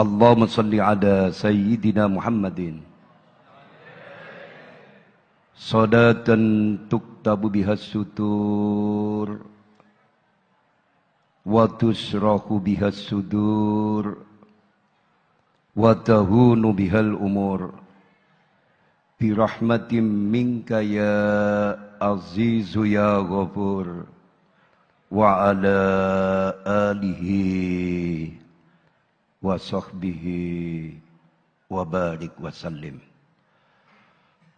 اللهم صل على سيدنا محمد صلاة تكتب بها السطور وتشرح بها الصدور وتهون بها الأمور برحمة منك يا عزيز يا غفور وعلى آله wa sahbihi wa barik wa sallim.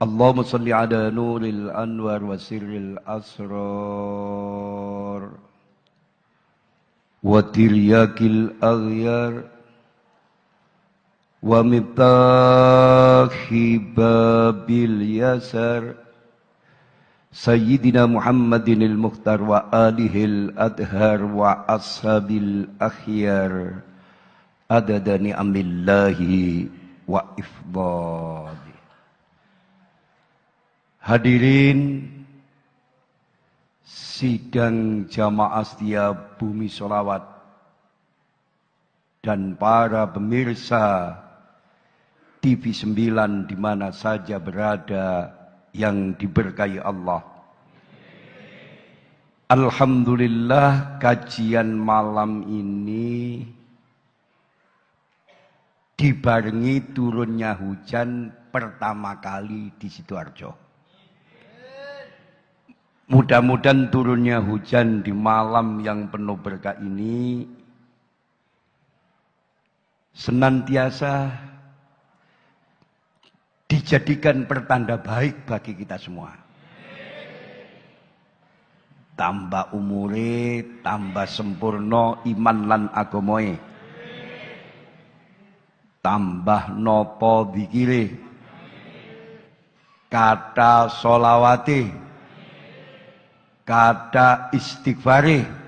Allahumma salli ala nuril anwar wa sirril asrar wa tiryakil aghyar wa mitahi babil yasar Sayyidina adada ni'amillahi wa ifdali. Hadirin sidang jamaah setia bumi solawat dan para pemirsa TV 9 di mana saja berada yang diberkahi Allah. Alhamdulillah kajian malam ini dibarengi turunnya hujan pertama kali di Sidoarjo. Mudah-mudahan turunnya hujan di malam yang penuh berkah ini senantiasa dijadikan pertanda baik bagi kita semua. Tambah umure, tambah sempurna iman lan agomoe tambah nopo dikire kata solawati kata istighfari.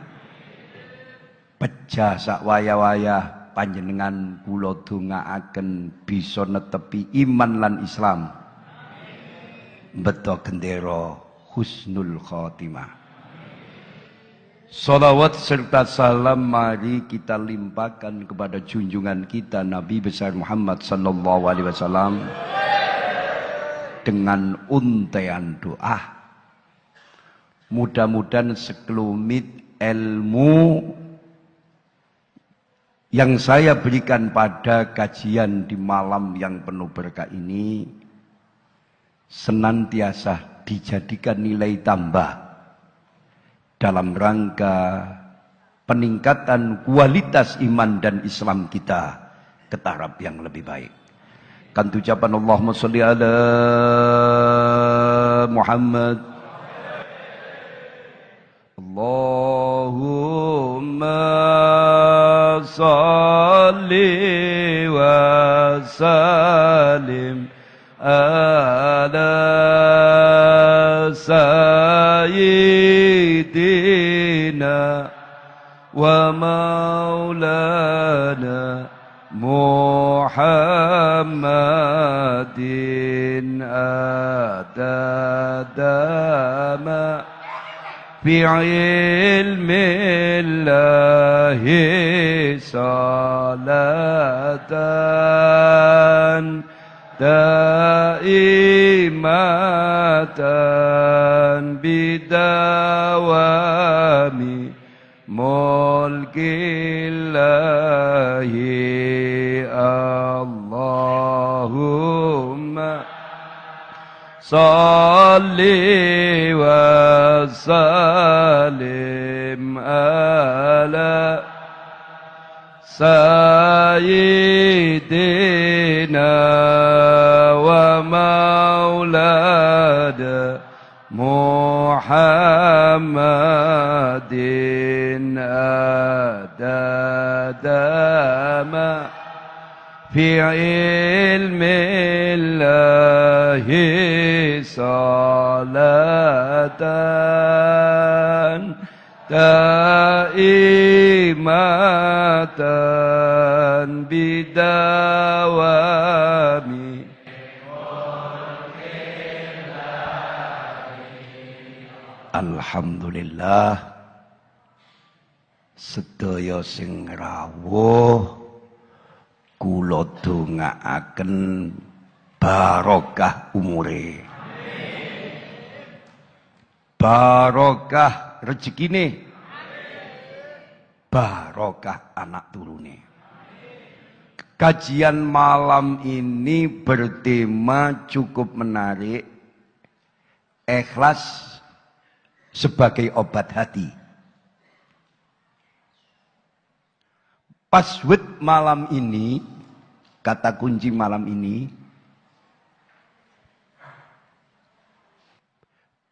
Pecah sak waya-waya panjenengan kula dongaaken bisa netepi iman lan Islam. Beto gendera husnul khotimah Salawat serta salam mari kita limpahkan kepada junjungan kita Nabi besar Muhammad sallallahu alaihi wasallam dengan untaian doa. Mudah-mudahan sekelumit ilmu yang saya berikan pada kajian di malam yang penuh berkah ini senantiasa dijadikan nilai tambah dalam rangka peningkatan kualitas iman dan Islam kita ke taraf yang lebih baik. Kan ucapan Allahumma salli ala Muhammad Allahumma salli wa salim ala سيدنا ومولانا محمد أدد ما في علم الله صلاة دائمة بدوام ملك الله اللهم صل وسلم على سيدنا ومولانا محمد أداد ما في علم الله صلاة دائمة بدوام Alhamdulillah sedaya sing rawuh kula dongaaken barokah umure. Barokah rezekine. Barokah anak turune. Kajian malam ini bertema cukup menarik. Ikhlas sebagai obat hati. Password malam ini, kata kunci malam ini,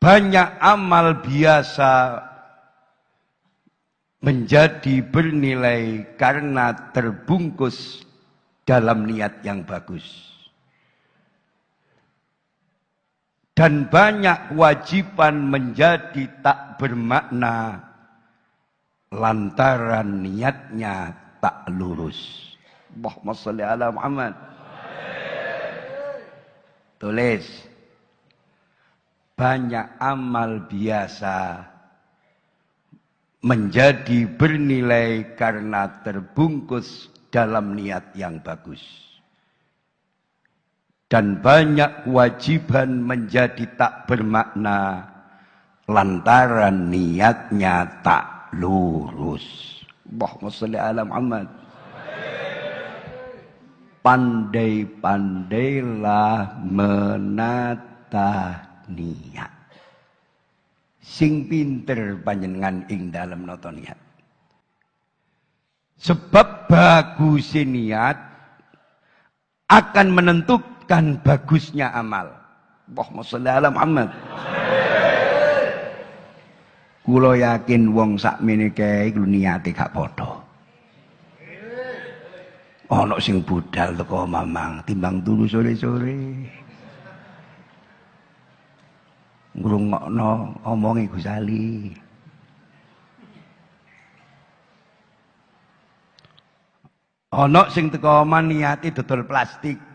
banyak amal biasa menjadi bernilai karena terbungkus dalam niat yang bagus. Dan banyak kewajiban menjadi tak bermakna lantaran niatnya tak lurus. Allahumma salli ala Muhammad. Tulis. Banyak amal biasa menjadi bernilai karena terbungkus dalam niat yang bagus. Dan banyak kewajiban menjadi tak bermakna lantaran niatnya tak lurus. Allahumma salli ala Muhammad. Pandai-pandailah menata niat. Sing pinter panjenengan ing dalam noto niat. Sebab bagus niat akan menentukan bagusnya amal. Allahumma salli ala Muhammad. Kula yakin wong sakmene kae iku niate gak padha. Ana sing budal teko mamang timbang turu sore-sore. Ngrungokno omonge Gus Ali. Ana sing teko oman niate dodol plastik.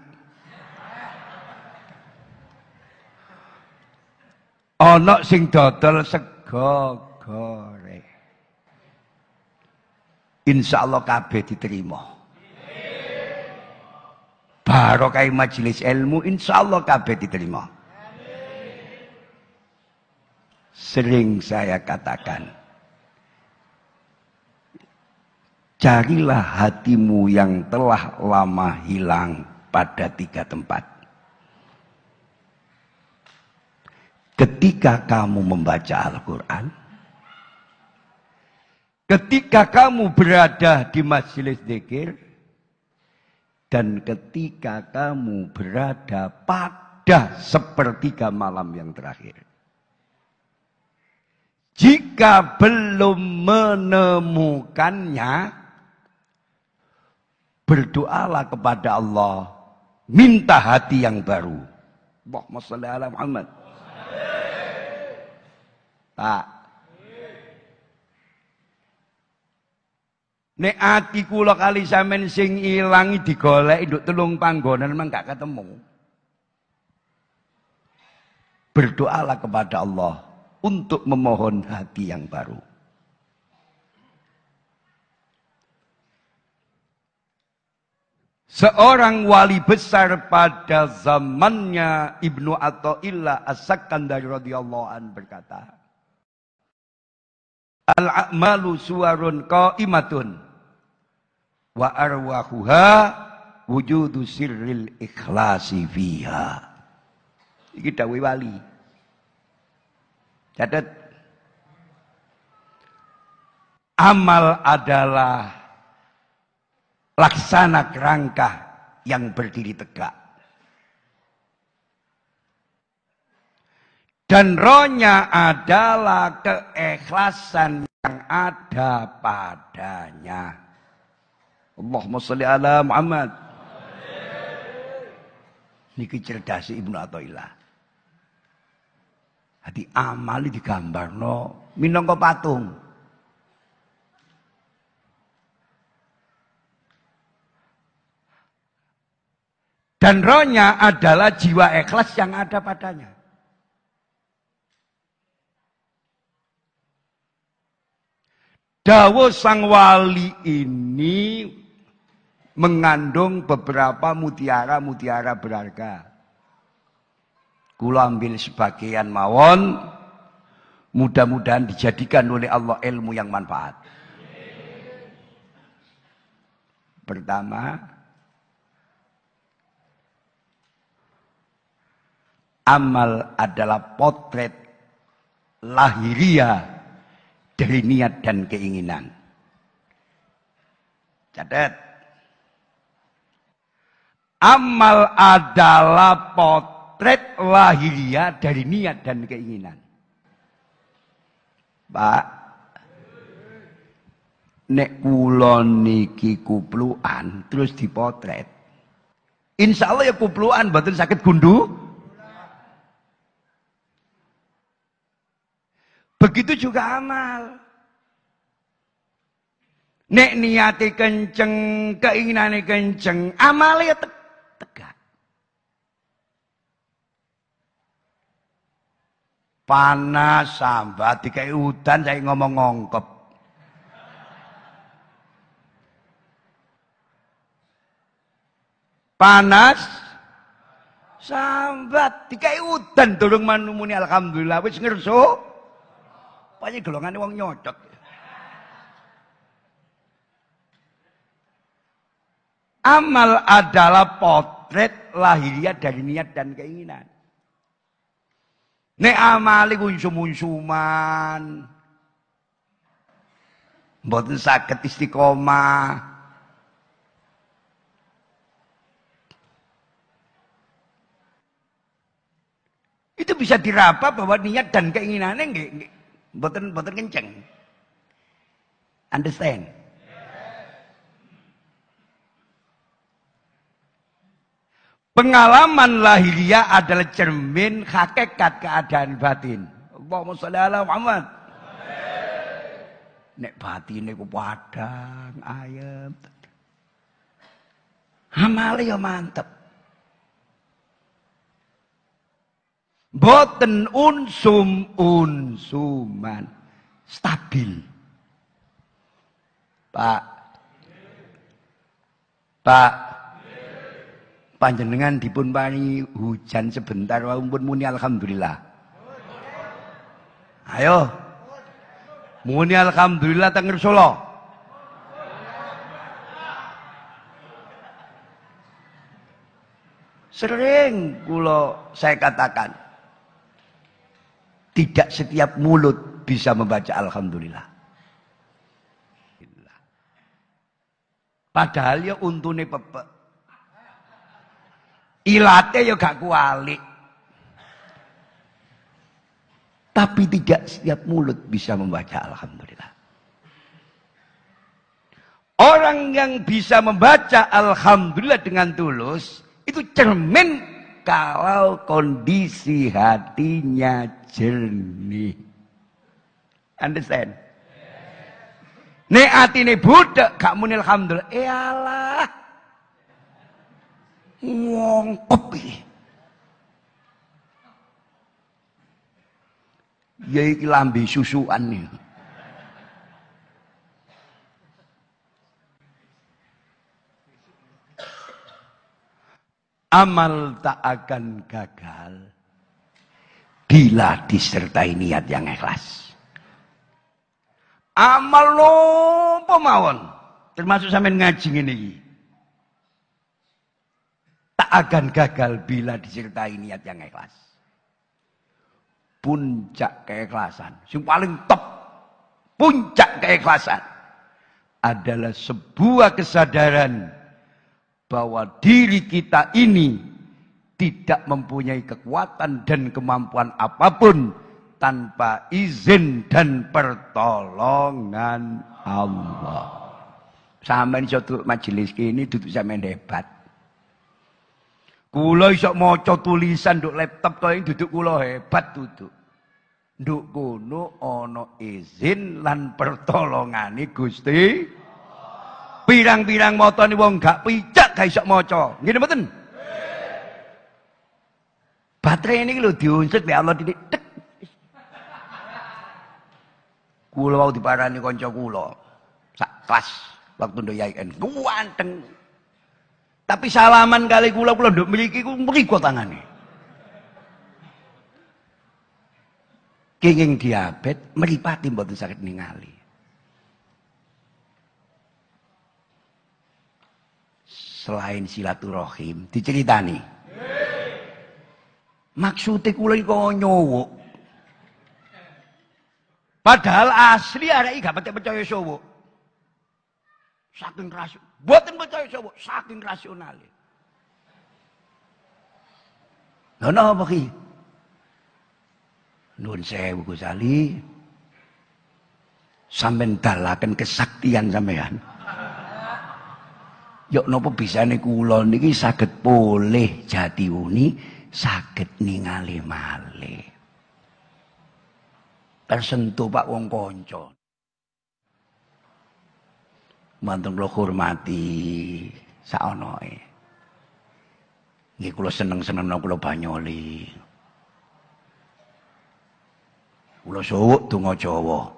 Ana sing dodol seg gogore. Insya Allah kabeh diterima. Barokah majelis ilmu insya Allah kabeh diterima. Sering saya katakan, carilah hatimu yang telah lama hilang pada tiga tempat. Ketika kamu membaca Al-Quran, ketika kamu berada di majelis zikir, dan ketika kamu berada pada sepertiga malam yang terakhir. Jika belum menemukannya, berdoalah kepada Allah, minta hati yang baru. Allahumma Muhammad. Pak. Nek ati kula kali sampean sing ilang digoleki nduk telung panggonan memang gak ketemu. Berdoalah kepada Allah untuk memohon hati yang baru. Seorang wali besar pada zamannya Ibnu Athaillah As-Sakandari radhiyallahu an berkata, Al-a'malu suwarun qaimatun wa arwahuha wujudu sirril ikhlasi fiha. Iki dawuh wali. Catat. Amal adalah laksana kerangka yang berdiri tegak. Dan rohnya adalah keikhlasan yang ada padanya. Allahumma salli ala Muhammad. Niki cerdas Ibnu Athaillah. Hati amali digambarno minangka patung. Dan rohnya adalah jiwa ikhlas yang ada padanya. Dawo sang wali ini mengandung beberapa mutiara-mutiara berharga. Kula ambil sebagian mawon, mudah-mudahan dijadikan oleh Allah ilmu yang manfaat. Pertama, amal adalah potret lahiria dari niat dan keinginan. Catat. Amal adalah potret lahiria dari niat dan keinginan. Pak, nek kula niki kupluan terus dipotret. Insya Allah ya kupluan betul sakit gundu Begitu juga amal. Nek niati kenceng, keinginannya kenceng, amalnya te tegak. Panas sambat dikai udan saya ngomong ngongkep. Panas sambat dikai udan durung manumuni alhamdulillah wis ngerso. Pokoknya golongan wong nyodok. Amal adalah potret lahiriah dari niat dan keinginan. Nek amali unsum-unsuman. Mboten saged istiqomah. Itu bisa diraba bahwa niat dan keinginannya nggih Boten boten kenceng. Understand? Pengalaman lahiriah adalah cermin hakikat keadaan batin. Allahumma sholli ala Muhammad. Nek batin ku padang, ayam. Amale ya mantep. Boten unsum unsuman. Stabil. Pak. Pak. Panjenengan dipun pani hujan sebentar walaupun muni alhamdulillah. Ayo. Muni alhamdulillah tenger Solo. Sering kula saya katakan tidak setiap mulut bisa membaca Alhamdulillah. Padahal ya untune pepek. Ilate ya gak kuali. Tapi tidak setiap mulut bisa membaca Alhamdulillah. Orang yang bisa membaca Alhamdulillah dengan tulus. Itu cermin kalau kondisi hatinya jernih. Understand? Nek atine budak gak muni alhamdulillah. Eh Allah. Ngongkop iki. Ya iki lambe susuan. Amal tak akan gagal bila disertai niat yang ikhlas. Amal lo pemawon termasuk sampai ngaji ini. Tak akan gagal bila disertai niat yang ikhlas. Puncak keikhlasan, yang paling top puncak keikhlasan adalah sebuah kesadaran bahwa diri kita ini tidak mempunyai kekuatan dan kemampuan apa pun tanpa izin dan pertolongan Allah. Sampai suatu majelis ini duduk sampai debat. Kula iso maca tulisan nduk laptop kaya duduk kula hebat duduk. Nduk kono ana izin lan pertolongane Gusti. Pirang-pirang motone wong gak picak gak iso maca. Ngene mboten? Baterai ini lho diunsut be Allah titik tek. Kula wau diparani kanca kula. Sak kelas waktu nduk yaen. Kuwanteng. Tapi salaman kali kula kula nduk mriki ku mriko tangane. Kenging diabet meripati mboten sakit ningali. Selain silaturahim diceritani. Maksudnya kula kok nyowo. Padahal asli iki gak percaya sowo. Saking rasional. Buatan percaya sapa? Saking rasional. Lha napa ki? Nun sewu Gus Ali. Sampeyan dalaken kesaktian sampean. Yok napa bisane kula niki saged poleh jati uni, saged ningali malih. Tersentuh Pak wong kanca. Mantun kula hormati saonoe. Nggih kula seneng-seneng kula banyoli. Kula suwuk donga Jawa.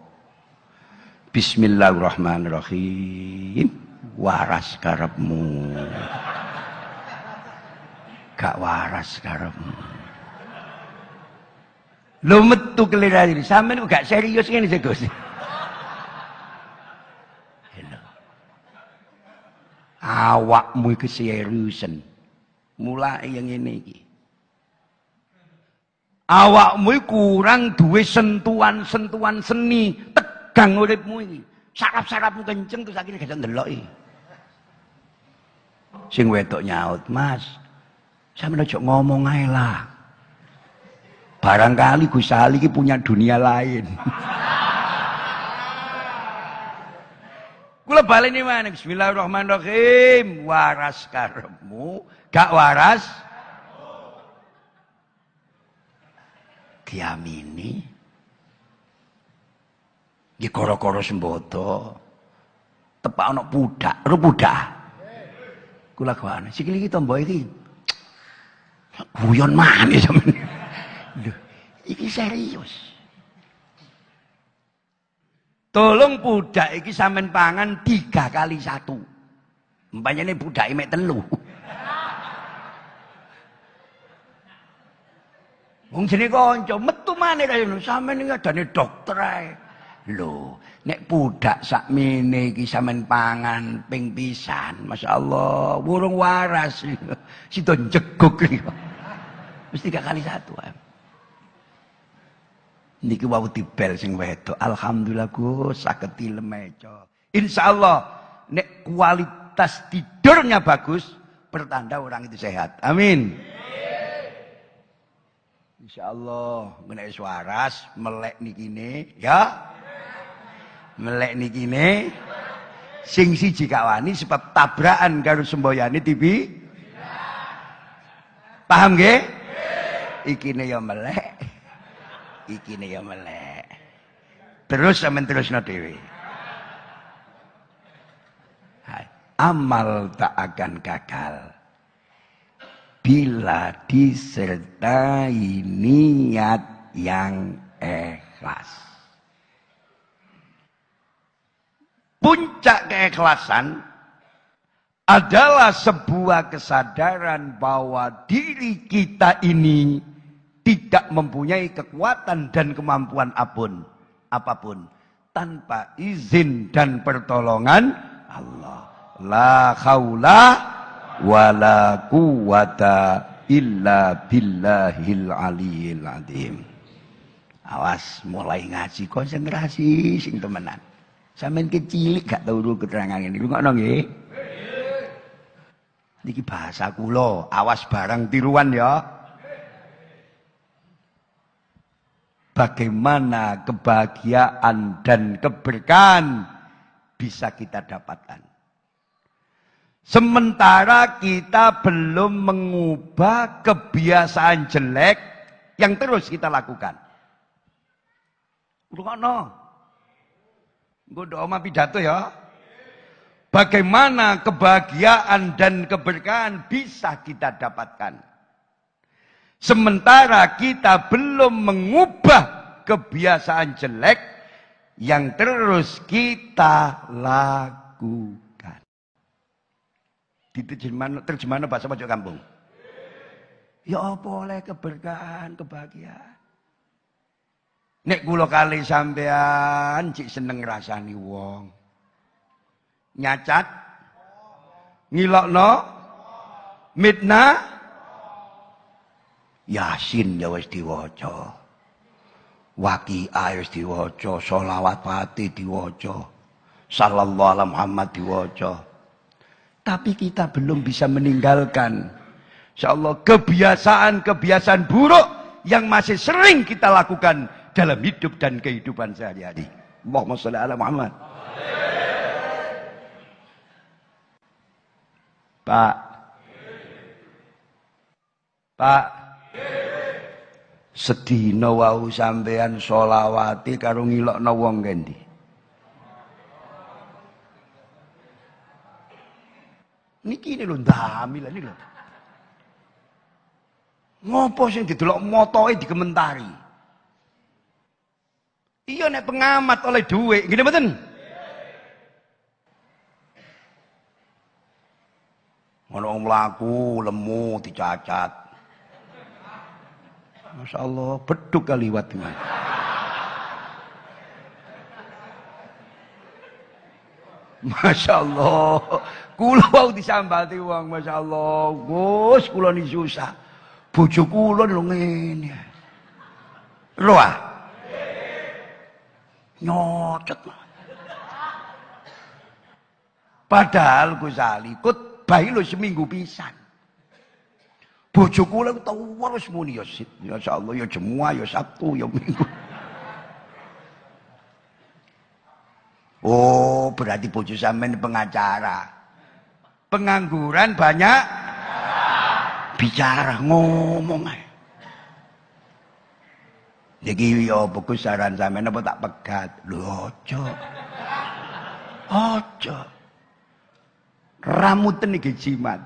Bismillahirrahmanirrahim. Waras karepmu. Gak waras karepmu. Lho metu kelirane sampean gak serius ngene sih Gus. awakmu iki seriusen. Mulai yang ini iki. Awakmu kurang duwe sentuhan-sentuhan seni, tegang uripmu iki. Sarap-sarapmu kenceng terus akhirnya gak ndeloki. Sing wedok nyaut, "Mas, sampe aja ngomong ae lah." Barangkali Gus Ali punya dunia lain. Kula baleni mana Bismillahirrahmanirrahim. Waras karepmu, gak waras diamini. Nggih koro-koro sembodo. Tepak ana budak, ro budak. Kula gawane, sikil iki tombo iki. Guyon maneh iki serius. Tolong budak iki sampean pangan tiga kali satu. ini budak mek telu. Wong jenenge kanca metu maneh ngono sampean iki adane dokter ae. Lho, nek budak sakmene iki sampean pangan ping pisan, masyaallah, burung waras. Sida jeguk iki. Mesti tiga kali satu. Ae. Niki wau dibel sing wedok. Alhamdulillah Gus saged dilemeco. Insyaallah nek kualitas tidurnya bagus pertanda orang itu sehat. Amin. Insyaallah menek waras melek nikine ya. Melek nikine sing siji wani sebab tabrakan karo semboyane TV. Paham nggih? Ikine ya melek iki nih ya melek. Terus sampean terusno dhewe. Amal tak akan gagal bila disertai niat yang ikhlas. Puncak keikhlasan adalah sebuah kesadaran bahwa diri kita ini tidak mempunyai kekuatan dan kemampuan apa pun apa pun. Tanpa izin dan pertolongan Allah. La haula wala quwata illa billahil aliyil azim awas mulai ngaji konsentrasi sing temenan sampean kecil gak tahu dulu keterangan ini lu ngono nggih niki bahasa kula awas barang tiruan ya bagaimana kebahagiaan dan keberkahan bisa kita dapatkan. Sementara kita belum mengubah kebiasaan jelek yang terus kita lakukan. Rukono. Gue doa pidato ya. Bagaimana kebahagiaan dan keberkahan bisa kita dapatkan. Sementara kita belum mengubah kebiasaan jelek yang terus kita lakukan. Di terjemahan, terjemahan bahasa pojok kampung. Ya apa oleh keberkahan, kebahagiaan. Nek kula kali sampean cik seneng rasani wong. Nyacat ngilokno mitna Yasin ya wis diwaca. Waqiah wis diwaca, selawat pati diwaca. Sallallahu alaihi Muhammad diwaca. Tapi kita belum bisa meninggalkan insyaallah kebiasaan-kebiasaan buruk yang masih sering kita lakukan dalam hidup dan kehidupan sehari-hari. Allahumma sholli ala Muhammad. Pak. Pak. Sedina wau sampean solawati karo ngilokno wong kendi. Niki ini lho ndamil ini lho. Ngopo sing didelok motoe dikomentari? Iya nek pengamat oleh duit, gini mboten? Ngono mlaku lemu dicacat. Masya Allah, beduk kaliwat ini. Masya Allah, kula wau disambati wong, Masya Allah, Gus, kula ni susah. Bojo kula lho ngene. Roah nyocot. Padahal Gus Ali kut bayi lo seminggu pisan. Bojo kula tau wis muni ya sit. Ya Allah ya Jumat ya Sabtu ya Minggu. Oh, berarti bojo sampean pengacara. Pengangguran banyak bicara ngomong aja. Niki yo buku saran sampean apa tak pegat. Lho aja. Aja. Ramuten iki jimat.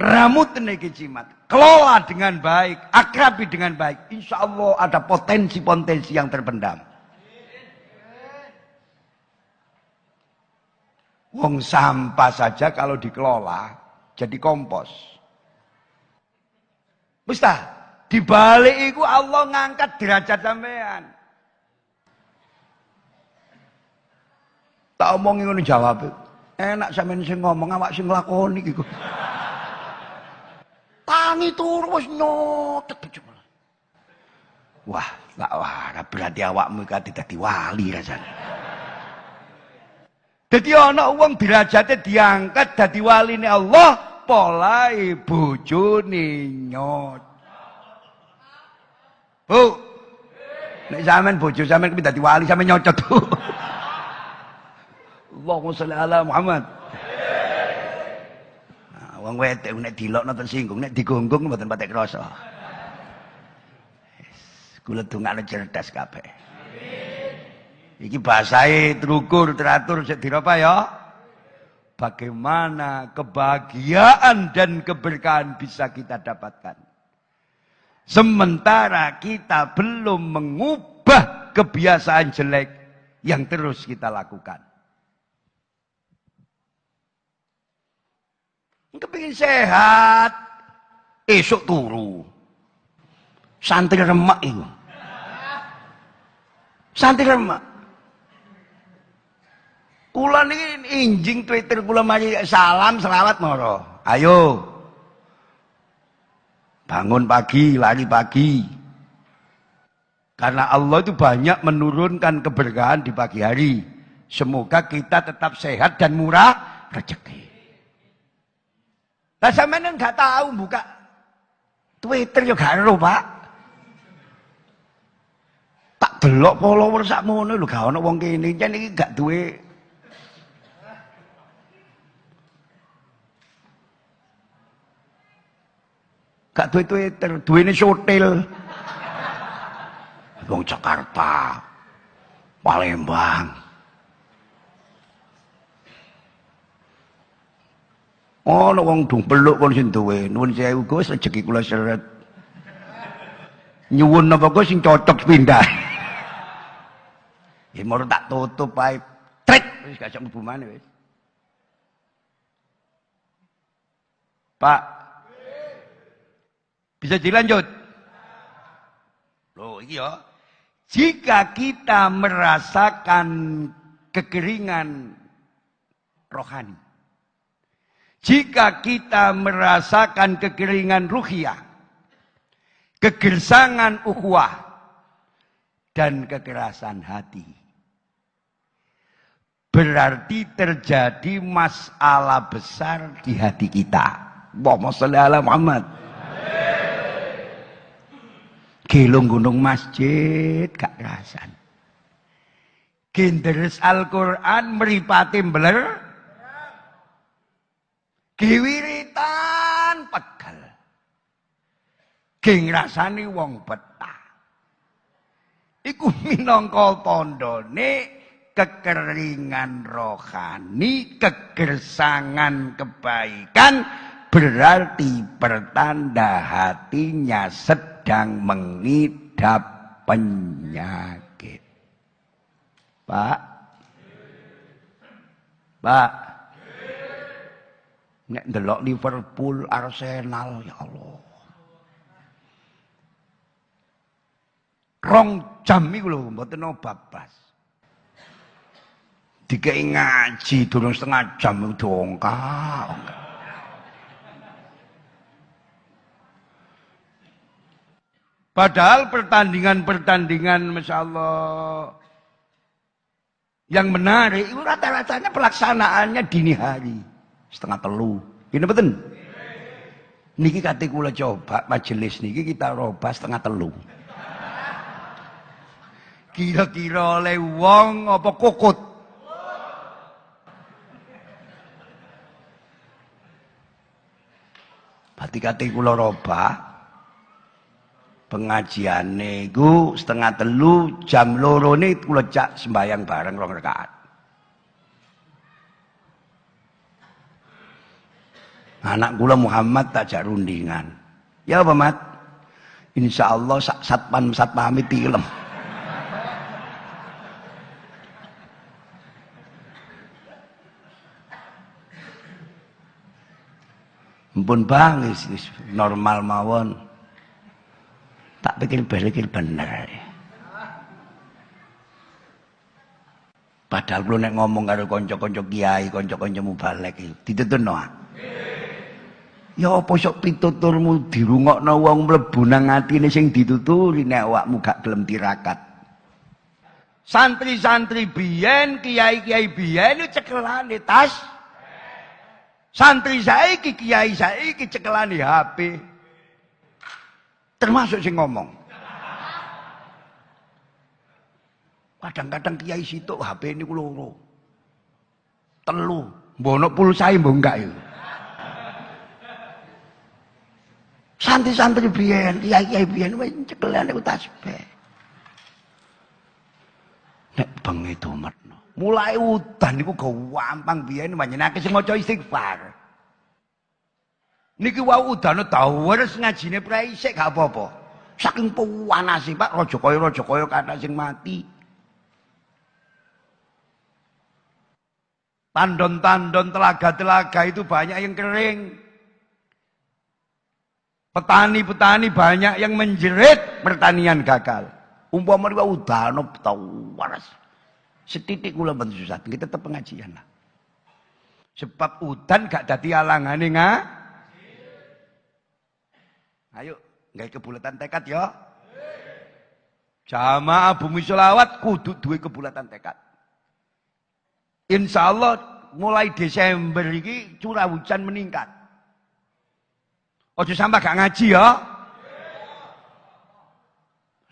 Ramuten iki jimat. Kelola dengan baik, akrabi dengan baik. Insya Allah ada potensi-potensi yang terpendam. Wong sampah saja kalau dikelola jadi kompos. Mustah. Di balik itu Allah ngangkat derajat sampean. Tak omongin ngono jawab. Enak sampean sing ngomong awak sing nglakoni iku. Tangi turu wis nyotet Wah, tak wah, berarti awakmu iki dadi wali rasane. Dadi ana wong derajate diangkat dadi waline Allah, polahe bojone nyot. Bu. Nek sampean bojo sampean kuwi dadi wali sampean nyocot. Allahumma sholli ala Muhammad. Nah, wong wedok nek dilokno ten singgung, nek digonggung mboten patek krasa. Kula dongakno cerdas kabeh. Iki bahasae terukur, teratur sik dirapa ya. Bagaimana kebahagiaan dan keberkahan bisa kita dapatkan. Sementara kita belum mengubah kebiasaan jelek yang terus kita lakukan. Kepingin sehat, esok turu. Santri remak itu. Santri remak. Kula ini injing Twitter kula mari salam selawat moro. Ayo Bangun pagi, lari pagi. Karena Allah itu banyak menurunkan keberkahan di pagi hari. Semoga kita tetap sehat dan murah rezeki. Lah sampean nggak tahu buka Twitter yo gak Pak. Tak delok follower sak mono lho gak ono wong kene. Jan iki gak duwe Gak duwe Twitter, duwene sotil. Wong Jakarta, Palembang. Oh, wong dung peluk kon sing duwe. Nuwun sewu Gus, rezeki kula seret. Nyuwun napa Gus sing cocok pindah. Ya mau tak tutup ae. Tret wis gak mlebu maneh wis. Pak. Bisa dilanjut? Loh, iki ya. Jika kita merasakan kekeringan rohani. Jika kita merasakan kekeringan ruhiyah. Kegersangan ukhuwah. Dan kekerasan hati. Berarti terjadi masalah besar di hati kita. Allahumma sholli ala Muhammad. Gelung gunung masjid gak kerasan. Genderes Al-Quran meripati beler. Giwiritan pegel. Geng rasani wong betah. Iku minangka tandane kekeringan rohani, kegersangan kebaikan berarti pertanda hatinya sedang mengidap penyakit. Pak, Pak, nek delok Liverpool, Arsenal, ya Allah. Rong jam iku lho mboten babas. Dikai ngaji durung setengah jam itu Padahal pertandingan-pertandingan Masya Allah yang menarik itu rata-ratanya pelaksanaannya dini hari setengah telu. Ini betul. Niki kata kula coba majelis niki kita roba setengah telu. Kira-kira oleh wong apa kokot? Berarti kata kula roba pengajian niku setengah telu jam loro ini kula cak sembayang bareng rong rakaat. Anak kula Muhammad tak rundingan. Ya apa mat? Insya Allah satpam tilem. Mpun bang, normal mawon. Tak pikir-pikir bener. Padahal lu nek ngomong karo kanca-kanca kiai, kanca-kanca mubalek iki, dituturno. Ya apa sok pituturmu dirungokno wong mlebu nang atine sing dituturi nek awakmu gak gelem tirakat. Santri-santri biyen, kiai-kiai biyen itu cekelane tas. Santri saiki, kiai saiki cekelane HP. Termasuk sing ngomong. Kadang-kadang kiai situ HP ini loro. Telu. Mbono pulsa mbok enggak ya. Santri-santri biyen, kiai-kiai biyen wis cekelane tasbih. Nek bengi dometno. Mulai udan niku gampang biyen manjenake sing maca istighfar. Niki wau udane daweres ngajine prei sik gak apa-apa. Saking sih Pak raja kaya raja kaya kata sing mati. Tandon-tandon telaga-telaga itu banyak yang kering. Petani-petani banyak yang menjerit pertanian gagal. Umpama niku udane tawaras. Setitik kula ben susah, kita tetep pengajian lah. Sebab udan gak dadi alangane ngah Ayo, nggak kebulatan tekad ya. Jamaah bumi selawat kudu duwe kebulatan tekad. Insya Allah mulai Desember ini curah hujan meningkat. Ojo sampai gak ngaji ya.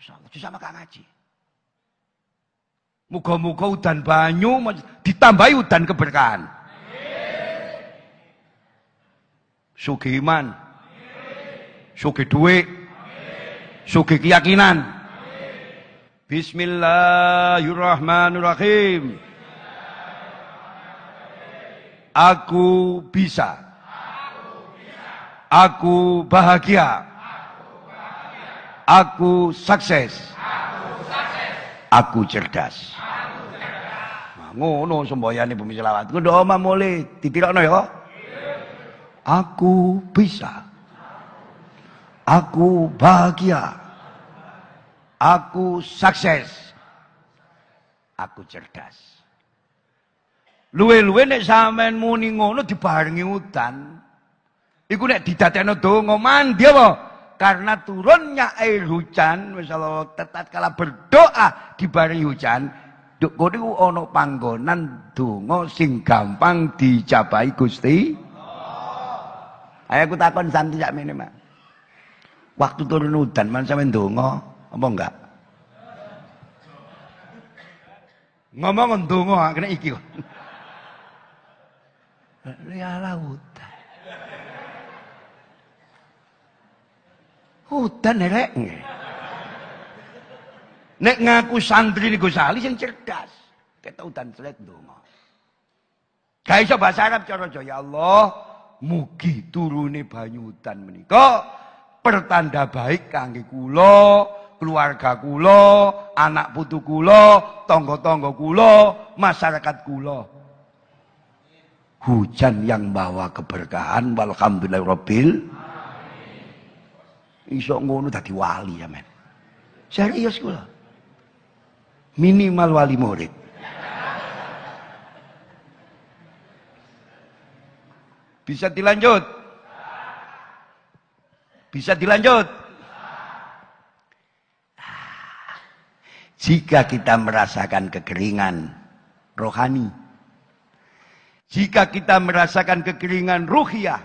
Ojo sampai gak ngaji. Muga-muga udan banyu ditambahi udan keberkahan. Sugiman Sugi duit. Sugi keyakinan. Bismillahirrahmanirrahim. Aku bisa. Aku bahagia. Aku sukses. Aku cerdas. Nah, ngono semboyane bumi selawat. Ku doa mulai ditirokno ya. Aku bisa. Aku bahagia. Aku sukses. Aku cerdas. Luwe-luwe nek sampean muni ngono dibarengi udan. Iku nek didadekno donga mandi apa? Karena turunnya air hujan, misalnya tetap kala berdoa dibarengi hujan, Duk kono ana panggonan donga sing gampang dijabahi Gusti. Ayo aku takon santi sak mene, Mak. Waktu turun udan man sampean donga apa enggak? Ngomong donga kena iki kok. Ya laut. Hutan rek. Nek ngaku santri ni Gus Ali yang cerdas. Kita udan selet donga. Gak iso bahasa Arab cara ya Allah, mugi turune banyu udan menika pertanda baik kangge kula, keluarga kula, anak putu kula, tangga-tangga kula, masyarakat kula. Hujan yang bawa keberkahan walhamdulillah rabbil Iso ngono dadi wali ya men. Serius kula. Minimal wali murid. Bisa dilanjut? Bisa dilanjut? Jika kita merasakan kekeringan rohani, jika kita merasakan kekeringan ruhiyah,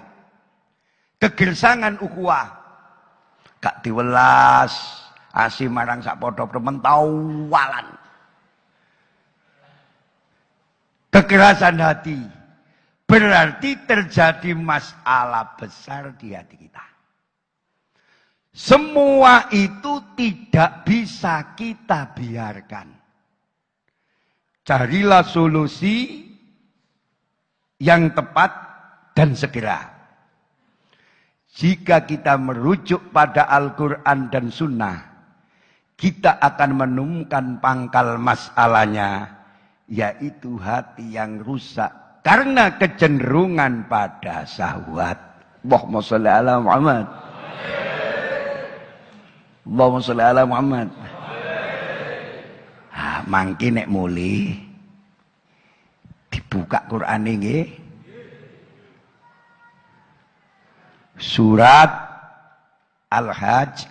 kegersangan ukhuwah, gak diwelas, Asim marang sak padha tawalan. Kekerasan hati berarti terjadi masalah besar di hati kita. Semua itu tidak bisa kita biarkan. Carilah solusi yang tepat dan segera. Jika kita merujuk pada Al-Quran dan Sunnah, kita akan menemukan pangkal masalahnya yaitu hati yang rusak karena kecenderungan pada syahwat. Allahumma sholli ala. Allahumma sholli ala Muhammad. Ah, mangke nek muli dibuka Quran ini Surat Al-Hajj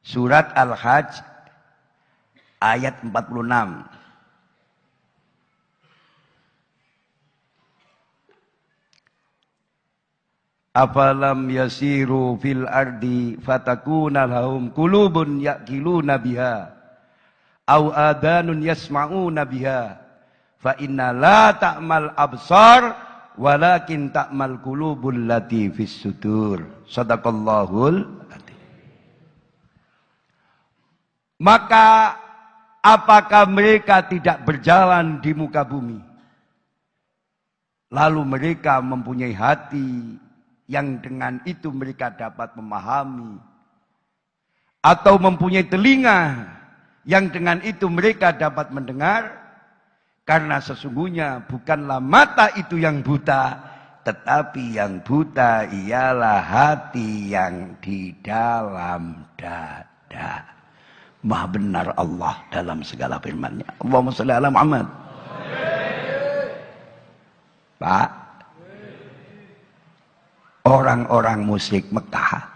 Surat Al-Hajj ayat 46. Afalam yasiru fil ardi fatakuna lahum kulubun yaqiluna biha. Au adanun yasma'una biha. Fa inna la ta'mal absar walakin ta'mal qulubul lati fis sudur. Sadaqallahul Maka apakah mereka tidak berjalan di muka bumi? Lalu mereka mempunyai hati yang dengan itu mereka dapat memahami. Atau mempunyai telinga yang dengan itu mereka dapat mendengar. Karena sesungguhnya bukanlah mata itu yang buta, tetapi yang buta ialah hati yang di dalam dada. Maha benar Allah dalam segala firman-Nya. Allahumma sholli ala Muhammad. Pak. Orang-orang musyrik Mekah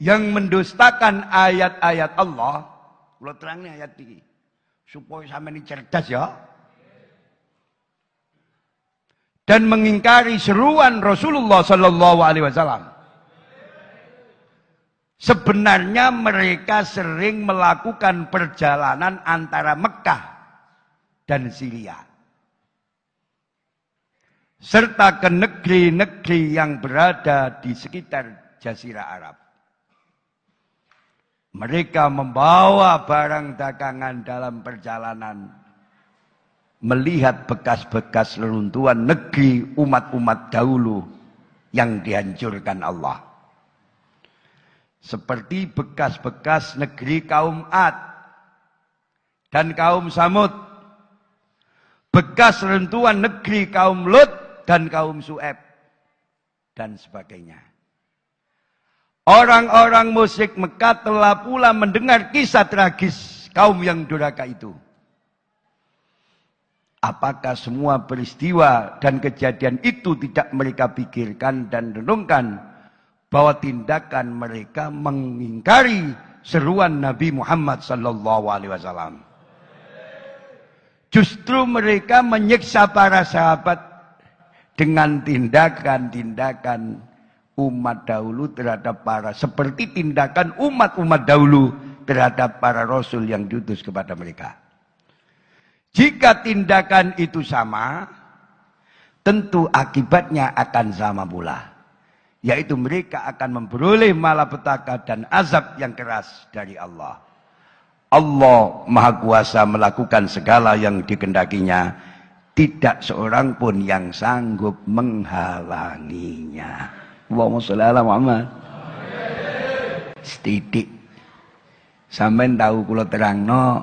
yang mendustakan ayat-ayat Allah, kalau terangnya ayat ini supaya sama ini cerdas ya. Dan mengingkari seruan Rasulullah Sallallahu Alaihi Wasallam Sebenarnya mereka sering melakukan perjalanan antara Mekah dan Syria. Serta ke negeri-negeri yang berada di sekitar Jazirah Arab. Mereka membawa barang dagangan dalam perjalanan melihat bekas-bekas reruntuhan negeri umat-umat dahulu yang dihancurkan Allah. Seperti bekas-bekas negeri kaum Ad dan kaum Samud. Bekas reruntuhan negeri kaum Lut dan kaum Su'eb dan sebagainya. Orang-orang musyrik Mekah telah pula mendengar kisah tragis kaum yang durhaka itu. Apakah semua peristiwa dan kejadian itu tidak mereka pikirkan dan renungkan bahwa tindakan mereka mengingkari seruan Nabi Muhammad sallallahu alaihi wasallam. Justru mereka menyiksa para sahabat dengan tindakan-tindakan umat dahulu terhadap para seperti tindakan umat-umat dahulu terhadap para rasul yang diutus kepada mereka. Jika tindakan itu sama, tentu akibatnya akan sama pula. Yaitu mereka akan memperoleh malapetaka dan azab yang keras dari Allah. Allah Maha Kuasa melakukan segala yang dikendakinya tidak seorang pun yang sanggup menghalanginya. Allahumma sholli ala Muhammad. Sampai tahu kula terangno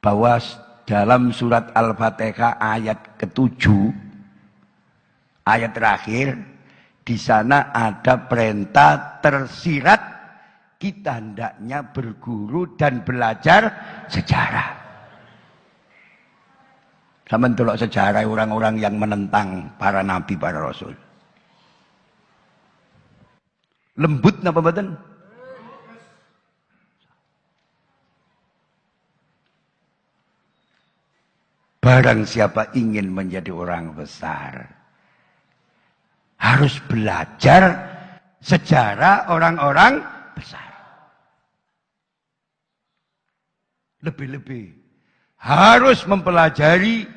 bahwa dalam surat Al-Fatihah ayat ketujuh ayat terakhir di sana ada perintah tersirat kita hendaknya berguru dan belajar sejarah. Sama delok sejarah orang-orang yang menentang para nabi, para rasul. Lembut napa mboten? Barang siapa ingin menjadi orang besar harus belajar sejarah orang-orang besar. Lebih-lebih harus mempelajari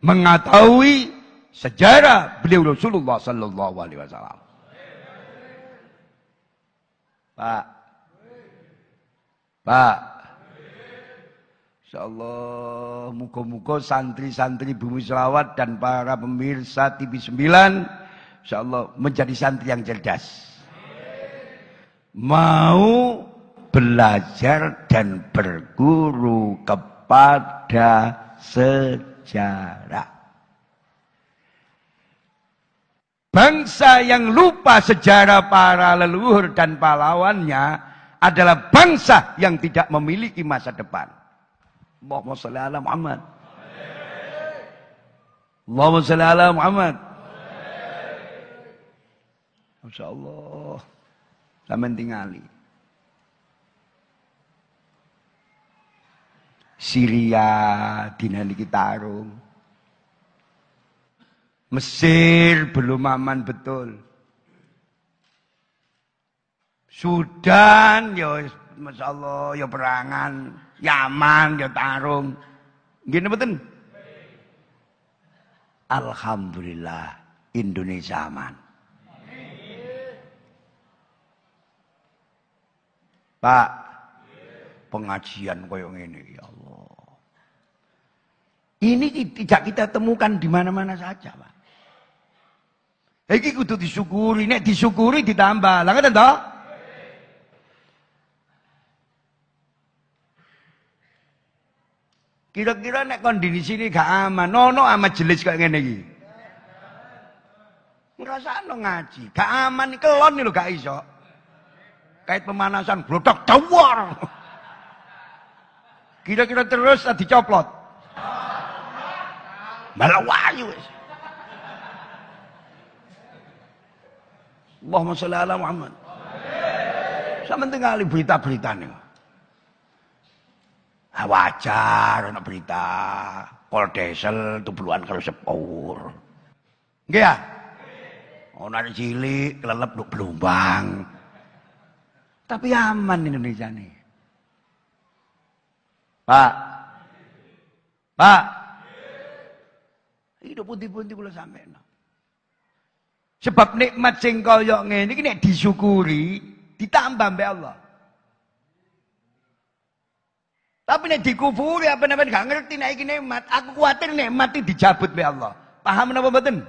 mengetahui sejarah beliau Rasulullah sallallahu alaihi wasallam. Pak. Pak. Insyaallah muga-muga santri-santri Bumi Selawat dan para pemirsa TV 9 insyaallah menjadi santri yang cerdas. Mau belajar dan berguru kepada sejarah sejarah. Bangsa yang lupa sejarah para leluhur dan pahlawannya adalah bangsa yang tidak memiliki masa depan. Allahumma salli ala Muhammad. Allahumma salli ala Muhammad. Masya Allah. Sama tinggali. Syria dina niki tarung. Mesir belum aman betul. Sudan ya Masya Allah ya perangan. Yaman ya tarung. Gini betul. Alhamdulillah Indonesia aman. Pak, pengajian koyo ngene ya Allah. Ini tidak kita temukan di mana-mana saja, Pak. Iki kudu disyukuri, nek disyukuri ditambah. Lah ngoten toh? Kira-kira nek kondisi ini gak aman, nono amat jelis kayak ngene iki. Ngrasakno ngaji, gak aman kelon lho gak iso. Kait pemanasan blodak dawar. Kira-kira terus dicoplot. Malah wahyu. Allahumma sholli ala Muhammad. Sama tinggal berita-berita nih. Wajar anak berita. Kol desel tubluan kalau sepur. Nggih ya? Ono cilik kelelep duk belumbang. Tapi aman Indonesia nih. Pak. Pak. Untuk putih-putih kula sampeyan. Sebab nikmat sing kaya ngene iki nek disyukuri, ditambah mbek Allah. Tapi nek dikufuri apa namanya gak ngerti nek iki nikmat, aku kuatir nikmat iki dijabut mbek Allah. Paham napa mboten?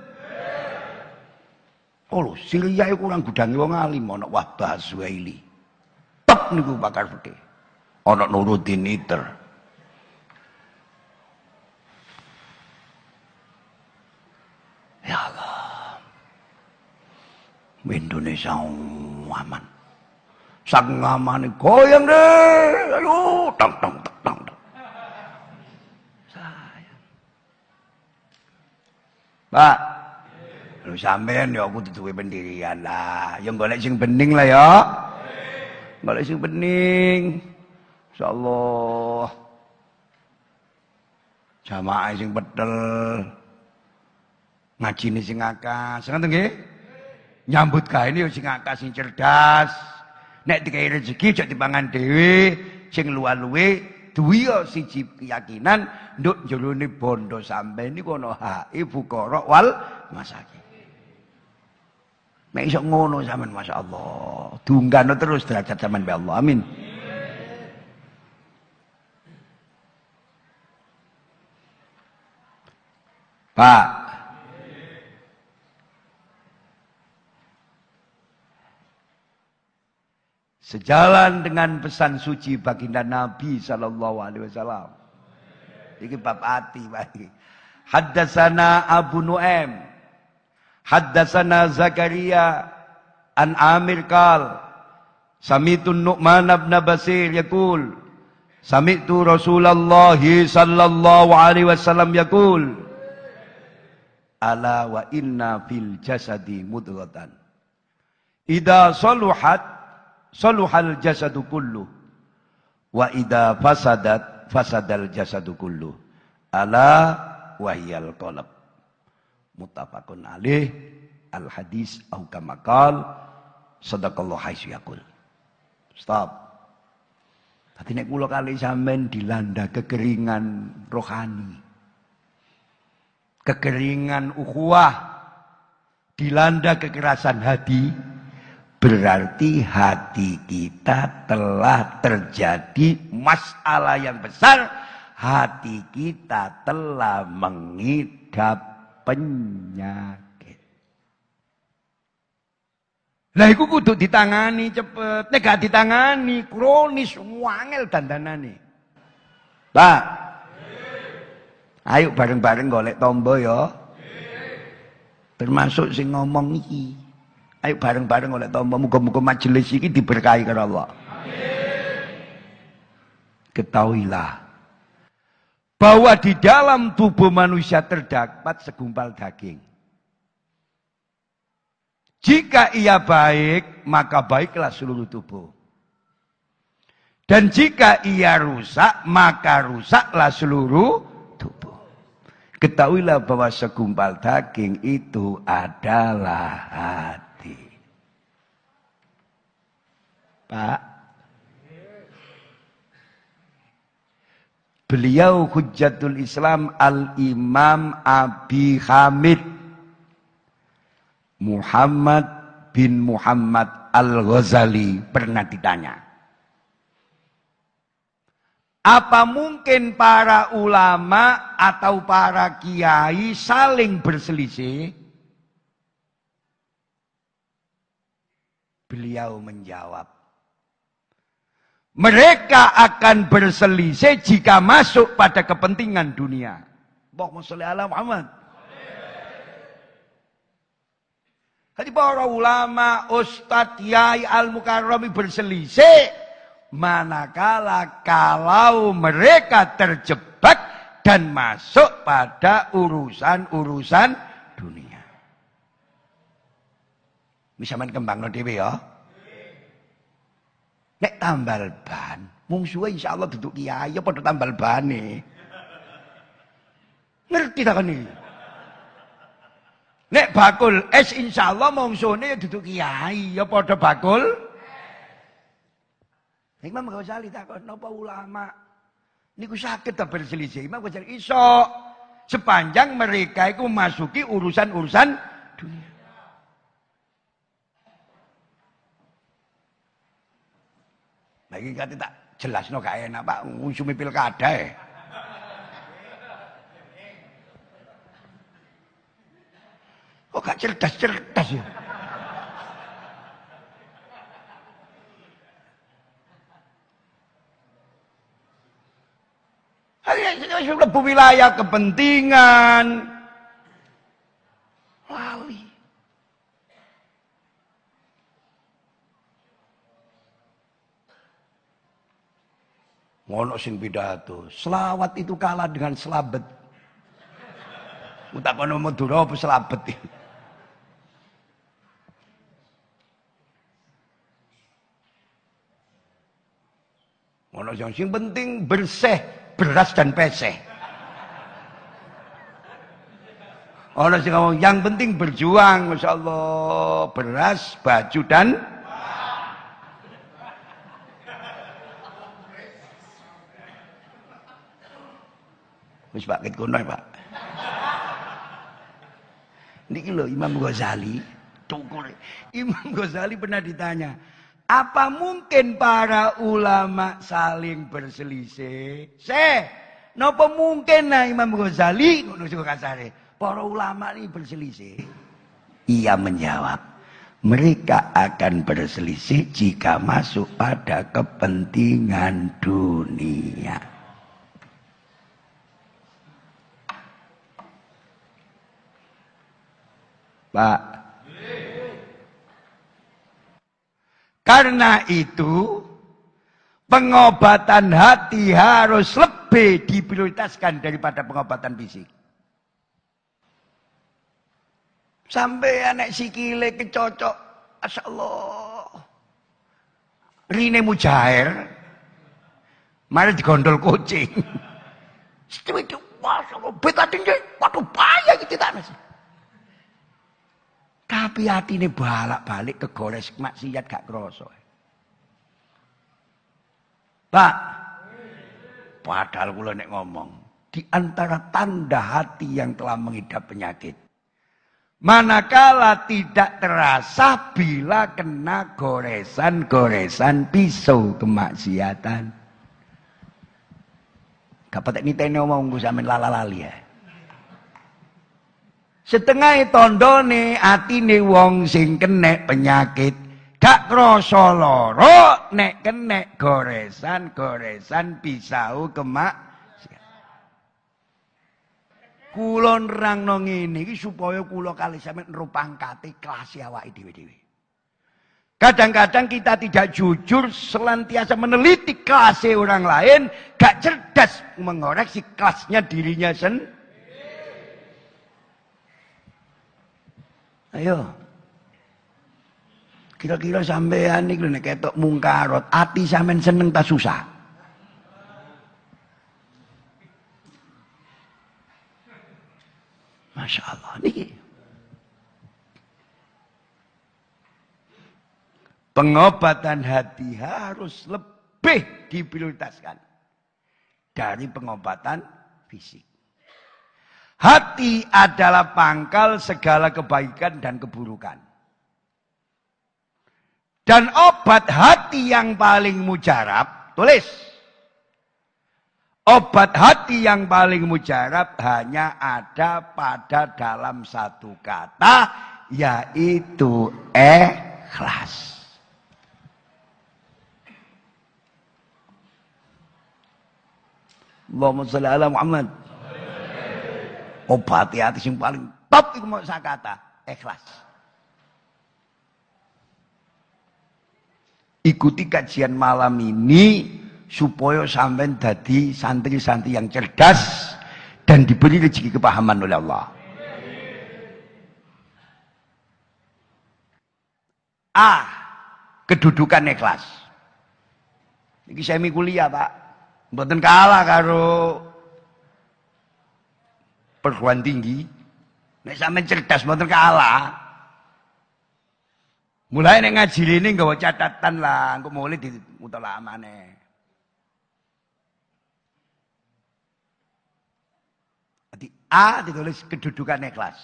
Oh, lho, Syria iku kurang gudangi wong alim ana Wahbah Zuhaili. Top niku bakar fikih. Ana Nuruddin Iter. Allah. Indonesia aman. Saking amane goyang deh. Ayo, tang tang tang tang. Saya. Pak, lu sampean ya aku duwe pendirian lah. Yang golek sing bening lah ya. Golek sing bening. Insyaallah. Jamaah sing betel. Ngajine sing akeh. Ngoten nggih? Nyambut gawe ini sing akeh sing cerdas. Nek dikai rezeki cok dipangan dhewe, sing luwe-luwe duwi siji keyakinan nduk jerone bondo sampe niku ana hak fuqara wal masakin. Nek iso ngono sampean masyaallah. Dunggano terus derajat sampean be Allah. Amin. Pak, Sejalan dengan pesan suci baginda Nabi sallallahu alaihi wasallam. Iki bab ati wae. Haddatsana Abu Nuaim. Haddatsana Zakaria an Amir qal Sami'tu Nu'man bin Basir yaqul Sami'tu Rasulullah sallallahu alaihi wasallam yaqul Ala wa inna fil jasadi mudghatan Idza saluhat saluhal jasadu kullu wa idza fasadat fasadal jasadu kullu ala wahyal qalb. Muttafaqun alaih. Al hadis au kama qal. Sadaqallahu haitsu stop. Tadi nek kula kali sampean dilanda kekeringan rohani. Kekeringan ukhuwah, dilanda kekerasan hati, Berarti hati kita telah terjadi masalah yang besar. Hati kita telah mengidap penyakit. Lah iku kudu ditangani cepet. Nek gak ditangani kronis wangel dandanane. Pak. Ayo bareng-bareng golek tombo ya. Termasuk sing ngomong iki. Ayo bareng-bareng oleh tombo muka-muka majelis ini diberkahi karena Allah. Ketahuilah bahwa di dalam tubuh manusia terdapat segumpal daging. Jika ia baik, maka baiklah seluruh tubuh. Dan jika ia rusak, maka rusaklah seluruh tubuh. Ketahuilah bahwa segumpal daging itu adalah hati. Pak. Beliau Hujjatul Islam Al-Imam Abi Hamid Muhammad bin Muhammad Al-Ghazali pernah ditanya. Apa mungkin para ulama atau para kiai saling berselisih? Beliau menjawab, mereka akan berselisih jika masuk pada kepentingan dunia. Allahumma sholli ala Muhammad. Jadi para ulama, ustadz, yai, al-mukarrami berselisih. Manakala kalau mereka terjebak dan masuk pada urusan-urusan dunia. Bisa main kembang no ya. Nek tambal ban, mung suwe insyaallah duduk kiai apa tambal bane. Ngerti tak ini? Nek bakul es insyaallah mungsune ya duduk kiai ya padha bakul. Imam Ghazali takon napa ulama niku sakit ta berselisih. Imam Ghazali iso Sepanjang mereka itu memasuki urusan-urusan dunia. Lagi kata tak jelas no gak enak pak, ngusumi pilkada ya. Kok gak cerdas-cerdas ya? Lebu wilayah kepentingan. Ngono sing pidato. Selawat itu kalah dengan selabet. Utak kono Madura apa selabet? Ngono sing penting bersih beras dan peseh. Orang sing yang penting berjuang, masya Allah beras, baju dan Wis Pak kono Pak. Niki lho Imam Ghazali, tukur. Imam Ghazali pernah ditanya, apa mungkin para ulama saling berselisih? Se, napa mungkin nah Imam Ghazali ngono sing kasare. Para ulama ini berselisih. Ia menjawab, mereka akan berselisih jika masuk pada kepentingan dunia. Pak, Karena itu pengobatan hati harus lebih diprioritaskan daripada pengobatan fisik. Sampai anak sikile kecocok, Asya Allah. Rine mujair, mari digondol kucing. Setelah itu, Masya Allah, beta tinggi, waduh bahaya gitu tak nasi. Tapi hati ini balak-balik ke gores maksiat gak kroso. Pak, padahal kula nek ngomong, di antara tanda hati yang telah mengidap penyakit. Manakala tidak terasa bila kena goresan-goresan pisau kemaksiatan. Kapan ini tanya ngomong gue sampe lalalali ya. Setengah tondone atine wong sing kenek penyakit gak krasa lara nek kenek goresan-goresan pisau kemak Kula nerangno ngene iki supaya kula kali sampeyan nrupangkate kelas awake dhewe-dhewe. Kadang-kadang kita tidak jujur selantiasa meneliti kelas orang lain, gak cerdas mengoreksi kelasnya dirinya sendiri. Ayo. Kira-kira sampean niku nek ketok mungkarot, ati sampean seneng ta susah? Masya Allah. Niki. Pengobatan hati harus lebih diprioritaskan dari pengobatan fisik. Hati adalah pangkal segala kebaikan dan keburukan. Dan obat hati yang paling mujarab, tulis. Obat hati yang paling mujarab hanya ada pada dalam satu kata, yaitu ikhlas. Allahumma salli ala Muhammad obati hati yang paling top itu mau saya kata ikhlas ikuti kajian malam ini supaya sampai jadi santri-santri yang cerdas dan diberi rezeki kepahaman oleh Allah. A. Kedudukan ikhlas. Ini saya kuliah, Pak. Mboten kalah karo perguruan tinggi. Nek sampean cerdas mboten kalah. Mulai nek ngaji ini nggawa catatan lah, engko mulai di mutalaah maneh. Jadi A ditulis kedudukan ikhlas.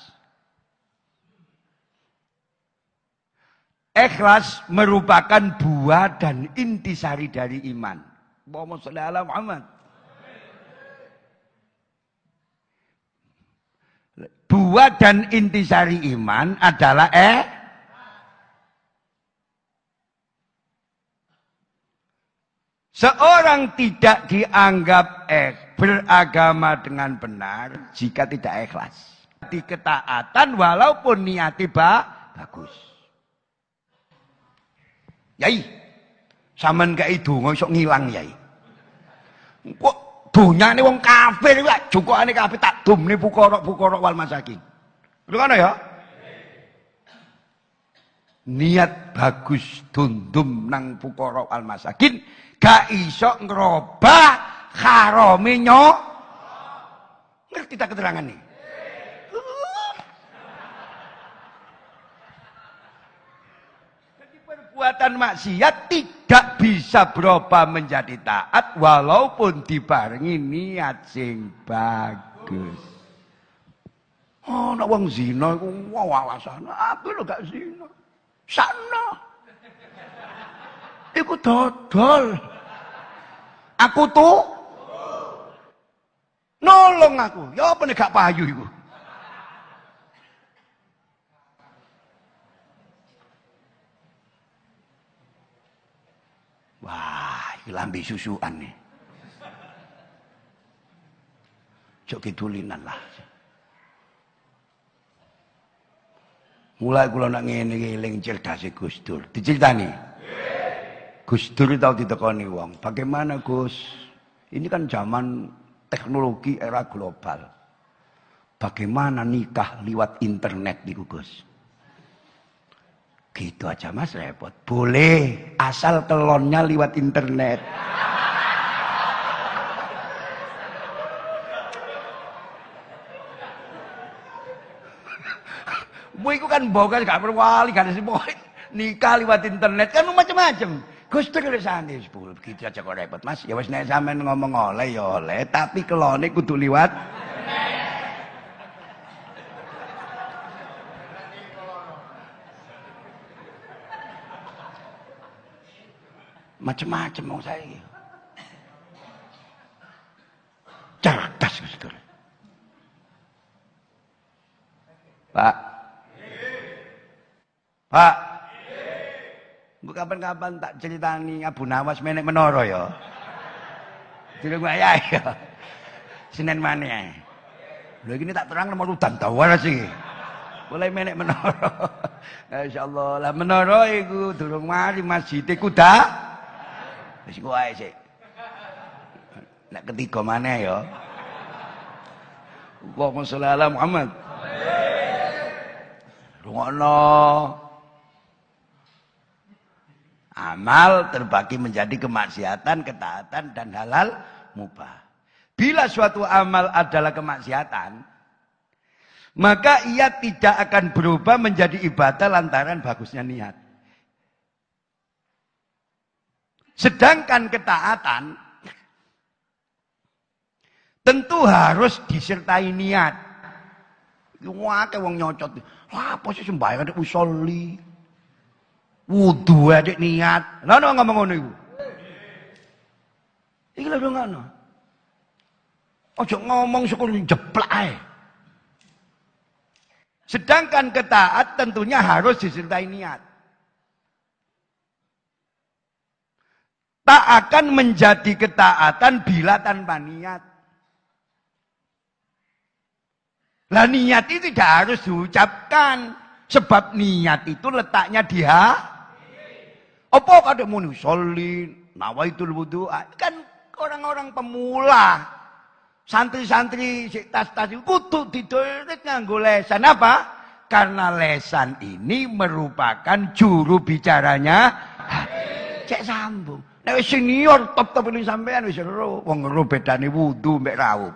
Ikhlas merupakan buah dan intisari dari iman. Muhammad sallallahu Muhammad. Buah dan intisari iman adalah eh Seorang tidak dianggap eh, beragama dengan benar jika tidak ikhlas. Di ketaatan walaupun niat tiba bagus. Yai, saman gak itu nggak ngilang yai. Kok dunia ini wong kafir cukup ane kafir tak dum nih bukorok bukorok wal masakin. Lu kan ya? Niat bagus dundum nang bukorok wal masakin gak iso ngerobah harame. Ngerti tak keterangan nih? Jadi perbuatan maksiat tidak bisa berubah menjadi taat walaupun dibarengi niat sing bagus. Oh, nak wong zina iku wawasan. Apa lo gak zina? Sana. Iku dodol. Aku tuh nolong aku. Ya apa gak payu iku? Lambe susuan nih. Cok kitulinan lah. Mulai kula nak ngene iki eling cerdase Gus Dur. Diceritani. Gus Dur tahu ditekoni wong. Bagaimana Gus? Ini kan zaman teknologi era global. Bagaimana nikah lewat internet nih Gus? Gitu aja mas repot. Boleh asal telonnya lewat internet. Bu itu kan boga gak perwali gak sih nikah lewat internet kan macam-macam. Gus tulisane sepuluh begitu aja kok repot Mas. Ya wis nek sampean ngomong oleh ya oleh, tapi kelone kudu liwat macam-macam mau saya. Cerdas Gus Dur. Pak. Pak. Kapan-kapan tak ceritani Abu Nawas menek menoro ya. Durung wayah ya. Senin mana ya. Lho ini tak terang nomor udan tawar sih. Boleh menek menoro. Insyaallah lah menoro iku durung mari masjid kuda. Wis ku ae sik. Nek ketiga mana ya. Allahumma sholli ala Muhammad. Rungokno. Amal terbagi menjadi kemaksiatan, ketaatan, dan halal mubah. Bila suatu amal adalah kemaksiatan, maka ia tidak akan berubah menjadi ibadah lantaran bagusnya niat. Sedangkan ketaatan tentu harus disertai niat. Wah, wong nyocot. Wah, apa sih sembahyang ada usolli? Wudu adik niat. Lah ono ngomong ngono iku. Iki lho ngono. Ojo ngomong syukur jeplak ae. Sedangkan ketaat tentunya harus disertai niat. Tak akan menjadi ketaatan bila tanpa niat. Lah niat itu tidak harus diucapkan. Sebab niat itu letaknya di hati. Apa kada muni sholli nawaitul wudu ah, kan orang-orang pemula santri-santri tas-tas kudu didorik nganggo lesan apa? Karena lesan ini merupakan juru bicaranya Cek sambung. Nek senior top-top ini sampean wis ero, wong ero bedane wudu mek raup.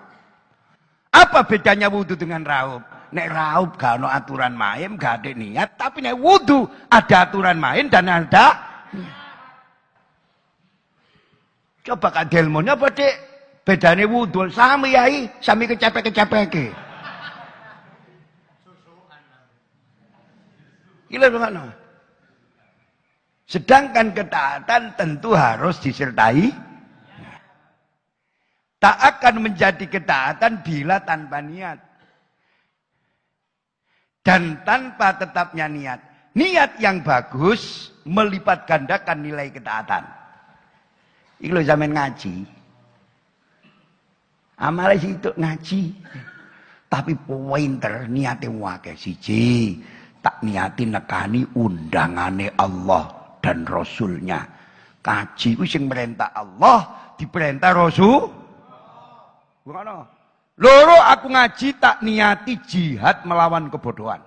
Apa bedanya wudu dengan raup? Nek raup gak ono aturan main, gak ada niat, tapi nek wudu ada aturan main dan ada. Coba kak delmonya apa dek? Bedane wudu sami yai, sami kecepek-kecepeke. Gila bagaimana? Sedangkan ketaatan tentu harus disertai tak akan menjadi ketaatan bila tanpa niat. Dan tanpa tetapnya niat. Niat yang bagus melipat gandakan nilai ketaatan. Iku lho zaman ngaji. Amale itu ngaji. Tapi pointer niate wae siji. Tak niati nekani undangane Allah dan Rasulnya. Kaji ku sing merintah Allah, diperintah Rasul. Ngono. Loro aku ngaji tak niati jihad melawan kebodohan.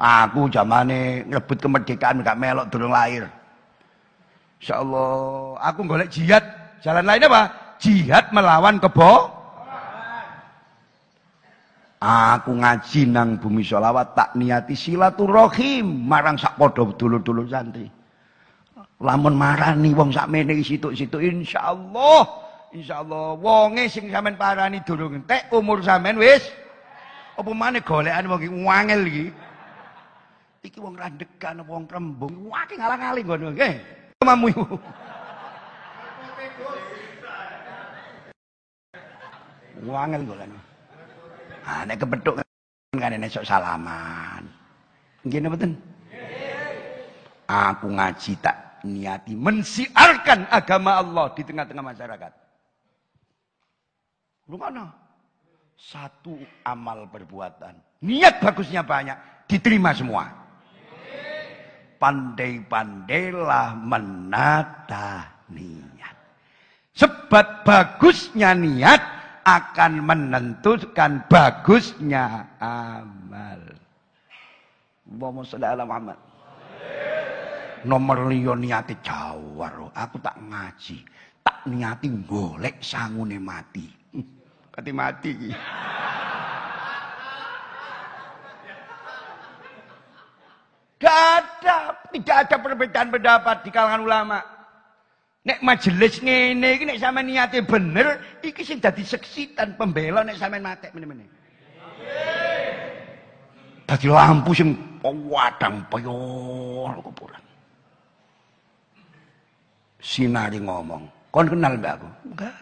Aku zamane ngebut kemerdekaan gak melok durung lahir. Insyaallah aku golek jihad. Jalan lain apa? Jihad melawan kebo. Aku ngaji nang bumi sholawat tak niati silaturahim marang sak padha dulur-dulur santri. Lamun marani wong sak mene situ-situ insyaallah insyaallah wonge sing sampean parani durung entek umur sampean wis apa maneh golekane wong iki wangel iki. Iki wong randekan wong rembung wake ngalang-aling ngono nggih. Mamu Wangel golekane. Ah nek kepethuk kan nek sok salaman. Nggih mboten? Aku ngaji tak niati mensiarkan agama Allah di tengah-tengah masyarakat. Lu mana? Satu amal perbuatan. Niat bagusnya banyak, diterima semua. Pandai-pandailah menata niat. Sebab bagusnya niat akan menentukan bagusnya amal. Allahumma Muhammad. Nomor liya niate jawar, aku tak ngaji, tak niati golek sangune mati. Kati mati. Gak ada, tidak ada perbedaan pendapat di kalangan ulama. Nek majelis ngene iki nek sampean niate bener, iki sing dadi seksitan pembela nek sampean mate meneh-meneh. Dadi lampu sing wadang peyor kuburan. Sinari ngomong, kon kenal mbak aku? Enggak.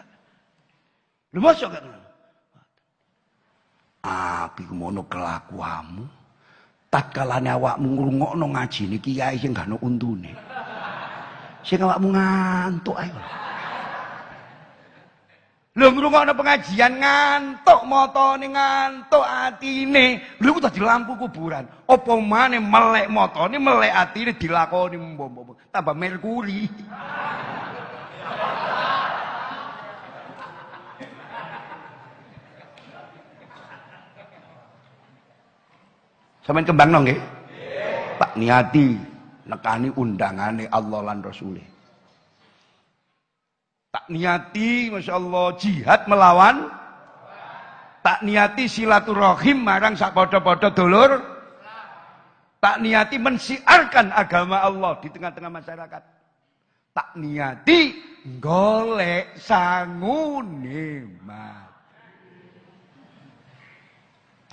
Lu masuk gak kenal? Api kumono kelakuamu. Tatkalane awakmu ngrungokno ngaji niki kiai sing gak ono untune. Sing awakmu ngantuk ayo. Lho ngrungokno pengajian ngantuk motone ngantuk atine. Lho ku dadi lampu kuburan. Apa maneh melek motone melek atine dilakoni mbombo. Tambah merkuri. Sampeyan kembang nggih? Pak niati nekani undangane Allah lan Rasule. Tak niati Masya Allah jihad melawan. Tak niati silaturahim marang sak podo-podo dulur. Tak niati mensiarkan agama Allah di tengah-tengah masyarakat. Tak niati golek sangune mati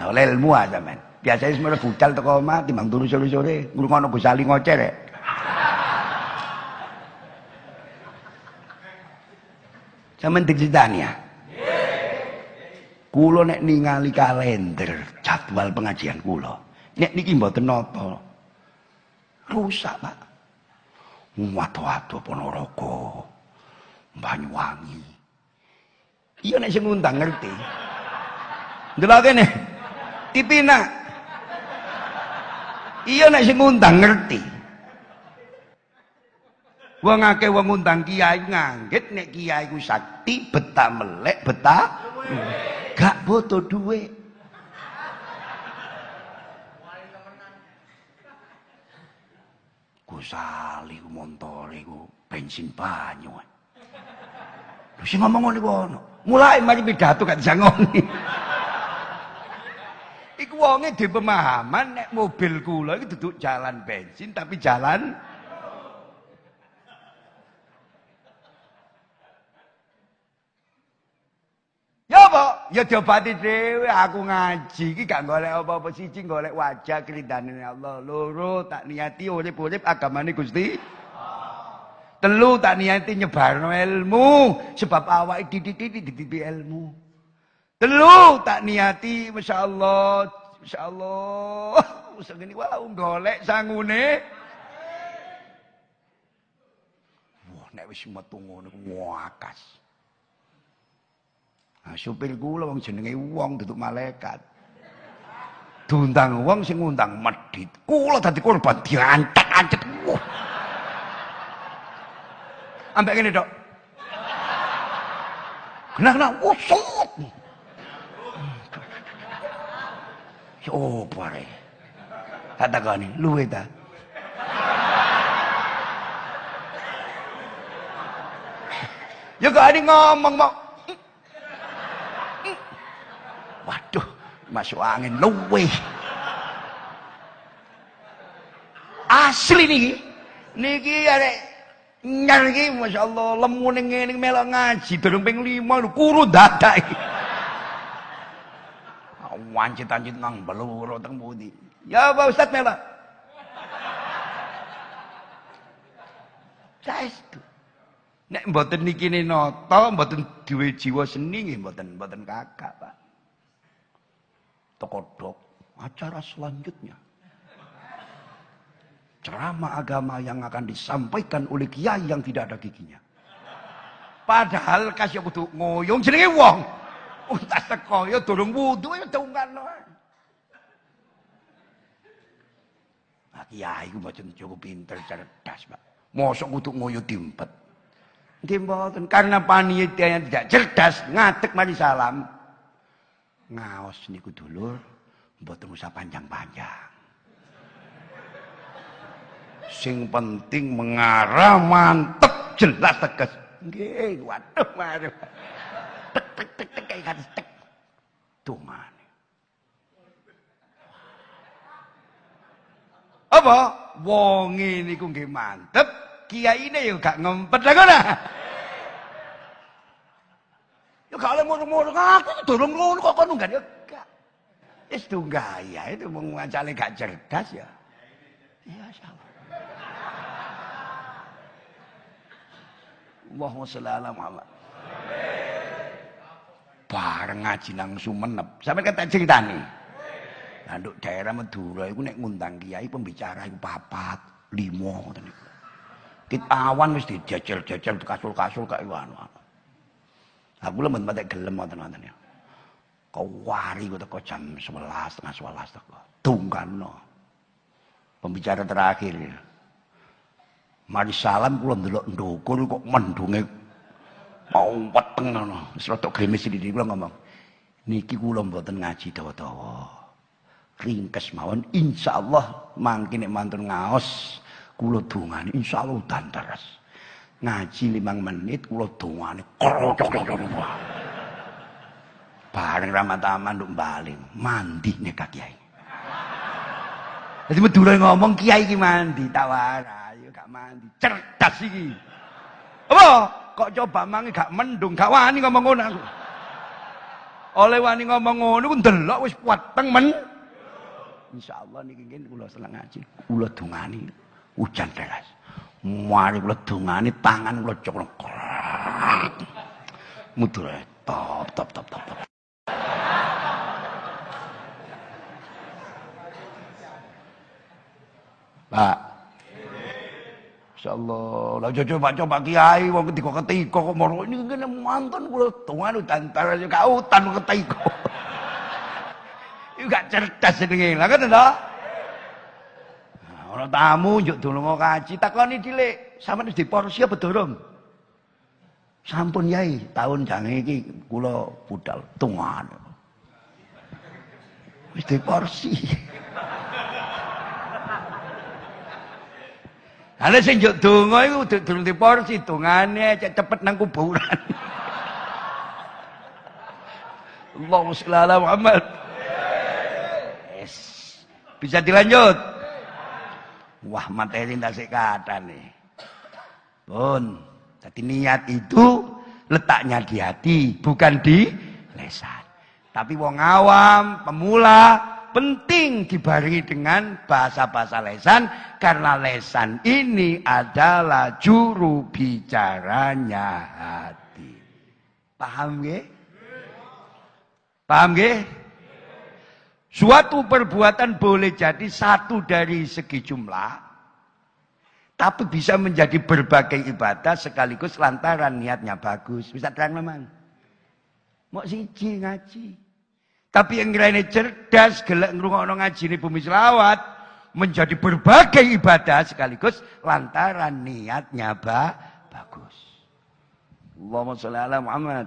oleh ilmu aja men Biasanya semua budal teko omah timbang turu sore-sore, ngrungokno Gus Ali ngocer rek. Sampeyan dicritani ya. Kulo nek ningali kalender jadwal pengajian kulo. Nek niki mboten napa. Rusak, Pak. Waduh-waduh Ponorogo. Banyuwangi. Iya nek sing ngundang ngerti. Delok kene. Tipina Iya nek sing ngundang ngerti. Wong akeh wong ngundang kiai nganggit nek kiai ku sakti betah melek betah gak butuh duit. Kusali ku montore ku bensin banyu. Lho sing ngomong ngene ku. Mulai mari pidato gak disangoni. Iku wonge di pemahaman nek mobil kula iki duduk jalan bensin tapi jalan Ya apa? Ya diobati dhewe aku ngaji iki gak golek apa-apa siji golek wajah keridane Allah. Loro tak niati urip-urip agamane Gusti. Telu tak niati nyebarno ilmu sebab awake dididik ditipi ilmu. Telu tak niati masyaallah masyaallah usah ngene wow golek sangune. Wah nek wis metu ngono wakas. Nah, supir kula wong jenenge wong duduk malaikat. Diundang wong sing ngundang medhit. Kula dadi korban diancet-ancet. Ambek ngene, Dok. Oh, pare. Katakani, luwe ta. Ya ada ngomong mau Waduh, masuk angin luwe. Asli niki. Niki arek nyar iki masyaallah lemu ning ngene melok ngaji durung ping 5 lho kuru dadak iki. Wancit-ancit nang beluro teng pundi. Ya Pak Ustaz melok. Saestu. Nek mboten niki nata, mboten duwe jiwa seni nggih mboten mboten kakak, Pak tokodok acara selanjutnya. Ceramah agama yang akan disampaikan oleh kiai yang tidak ada giginya. Padahal kasih kudu ngoyong jenenge wong. Untas teko ya durung wudu ya dongkano. Nah, kiai ku mboten cukup pinter cerdas, Pak. Mosok kudu ngoyo dimpet. Nggih karena panitia yang tidak cerdas ngatek mari salam ngaos niku dulur mboten usah panjang-panjang. Sing penting mengarah mantep jelas tegas. Nggih, waduh waduh. Tek tek tek kayak tek. Dumane. Apa? Wong niku nggih mantep, kiyaine yo gak ngempet lha ngono. Ya kalau ngono-ngono aku durung ngono kok kono enggak ya enggak. Wis ya itu wong ngancale gak cerdas ya. Ya sama. Allahumma sholli ala Muhammad. Bareng ngaji nang Sumenep. Sampe kata ceritani. Nah, nduk daerah Madura iku nek ngundang kiai pembicara iku papat, lima ngoten niku. Kit awan wis dijajal-jajal kasul-kasul kayak anu. Aku lembut mate gelem wonten-wonten ya. Kau wari ku teko jam 11 setengah 11 teko. Tungkano. Pembicara terakhir ya. Mari salam kula ndelok ndukul kok mendunge mau weteng ngono. Wis rada grimis sithik kula ngomong. Niki kula mboten ngaji dawa-dawa. Ringkes mawon insyaallah mangke nek mantun ngaos kula dungani insyaallah udan ngaji limang menit kula dongane bareng ramataman nduk baling mandi nek kiai Jadi Madura ngomong kiai ki mandi tawar ayo gak mandi cerdas iki apa kok coba mangi gak mendung gak wani ngomong ngono aku oleh wani ngomong ngono ku ndelok wis weteng men insyaallah niki nggih kula seneng ngaji kula dungani hujan deras Mari kula dungane tangan kula cokro. Mudur top top top top top. Pak. Insyaallah, lah coba coba kiai wong ketika-ketika kok moro ini kene mantan kula dungane dantar aja kautan ketika. Iku gak cerdas jenenge. Lah kan to? Ana tamu njuk donga kaji, takoni cilik, sampeyan di porsi apa durung? Sampun Yai, tahun jange iki kula budal. Wis di porsi. Ana sing njuk donga iku durung di porsi, dongane cepet nang kuburan. Allahumma sholli ala Muhammad. Yes. Bisa dilanjut? Wah materi tasik kata nih. Pun. Jadi niat itu letaknya di hati, bukan di lesan. Tapi wong awam, pemula, penting dibarengi dengan bahasa-bahasa lesan karena lesan ini adalah juru bicaranya hati. Paham nggih? Paham nggih? Suatu perbuatan boleh jadi satu dari segi jumlah, tapi bisa menjadi berbagai ibadah sekaligus lantaran niatnya bagus. Bisa terang memang. Mau siji ngaji. Tapi yang lainnya cerdas, ngrungokno ngaji ini bumi selawat menjadi berbagai ibadah sekaligus lantaran niatnya ba bagus. Allahumma sholli ala Muhammad.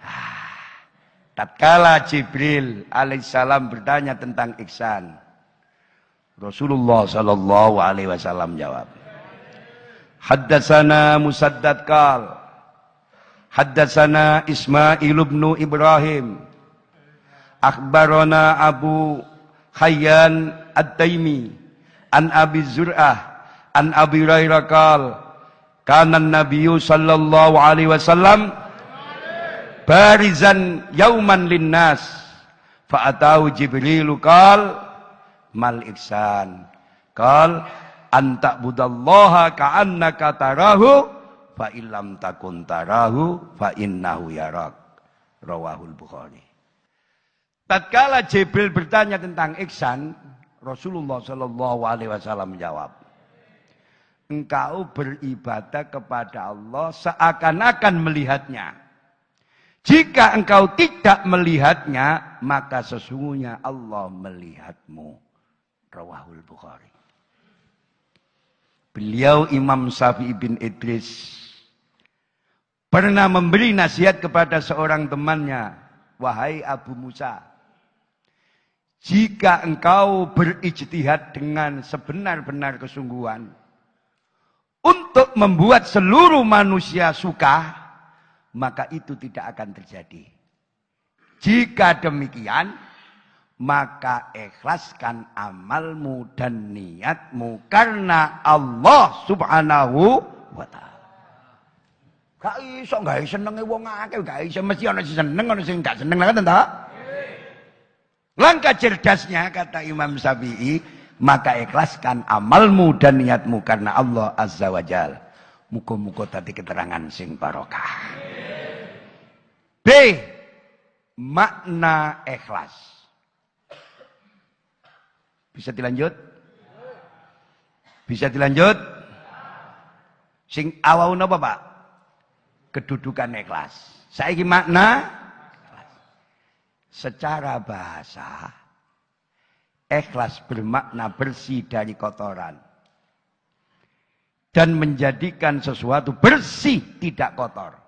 Ah, tatkala Jibril alaihissalam bertanya tentang ihsan, Rasulullah sallallahu alaihi wasallam jawab, Haddatsana Musaddad qala Haddatsana Ismail bin Ibrahim. Akhbarana Abu Hayyan At-Taimi an Abi Zur'ah. An Abi Hurairah qal kana Nabi sallallahu alaihi wasallam barizan yauman linnas. Fa atau Jibril qal mal ihsan. Qal anta budallaha ka'annaka tarahu fa illam takun tarahu fa innahu yarak. Rawahul bukhari. Tatkala Jibril bertanya tentang ihsan Rasulullah Shallallahu alaihi wasallam menjawab engkau beribadah kepada Allah seakan-akan melihatnya. Jika engkau tidak melihatnya maka sesungguhnya Allah melihatmu. Rawahul bukhari. Beliau Imam Syafi'i bin Idris pernah memberi nasihat kepada seorang temannya, wahai Abu Musa, jika engkau berijtihad dengan sebenar-benar kesungguhan untuk membuat seluruh manusia suka, maka itu tidak akan terjadi. Jika demikian, maka ikhlaskan amalmu dan niatmu karena Allah Subhanahu wa taala. Gak iso gak senenge wong akeh gak iso mesti ana sing seneng ana sing gak seneng kan ta? Langkah cerdasnya kata Imam Syafi'i, maka ikhlaskan amalmu dan niatmu karena Allah Azza wa Jal. Muka-muka tadi keterangan sing barokah. B. Makna ikhlas. Bisa dilanjut? Bisa dilanjut? Sing awal apa Pak? Kedudukan ikhlas. Saya ingin makna secara bahasa ikhlas bermakna bersih dari kotoran dan menjadikan sesuatu bersih tidak kotor.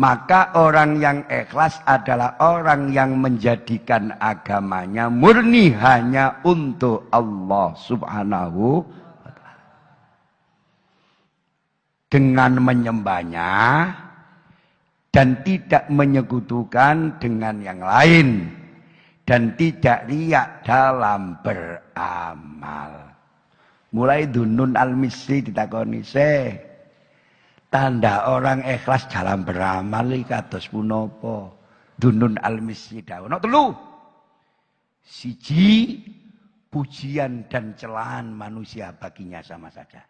Maka orang yang ikhlas adalah orang yang menjadikan agamanya murni hanya untuk Allah Subhanahu dengan menyembahnya dan tidak menyekutukan dengan yang lain dan tidak riak dalam beramal. Mulai dunun al-misri ditakoni se tanda orang ikhlas dalam beramal iki kados punapa? Dunun al-misri dawuh. telu. Siji pujian dan celahan manusia baginya sama saja.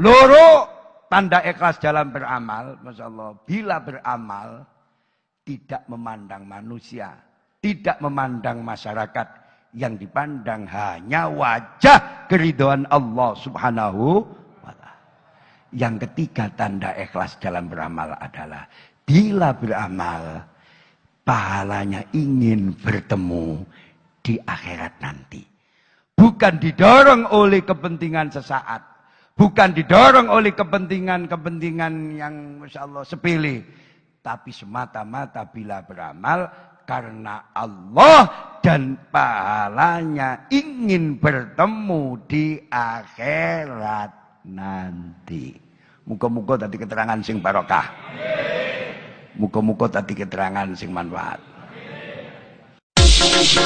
Loro tanda ikhlas dalam beramal, Masya Allah. Bila beramal, tidak memandang manusia, tidak memandang masyarakat, yang dipandang hanya wajah keriduan Allah subhanahu wa ta'ala. Yang ketiga tanda ikhlas dalam beramal adalah, bila beramal, pahalanya ingin bertemu di akhirat nanti. Bukan didorong oleh kepentingan sesaat Bukan didorong oleh kepentingan-kepentingan yang Masya Allah sepele. Tapi semata-mata bila beramal karena Allah dan pahalanya ingin bertemu di akhirat nanti. Muka-muka tadi keterangan sing barokah. Muka-muka tadi keterangan sing manfaat. Thank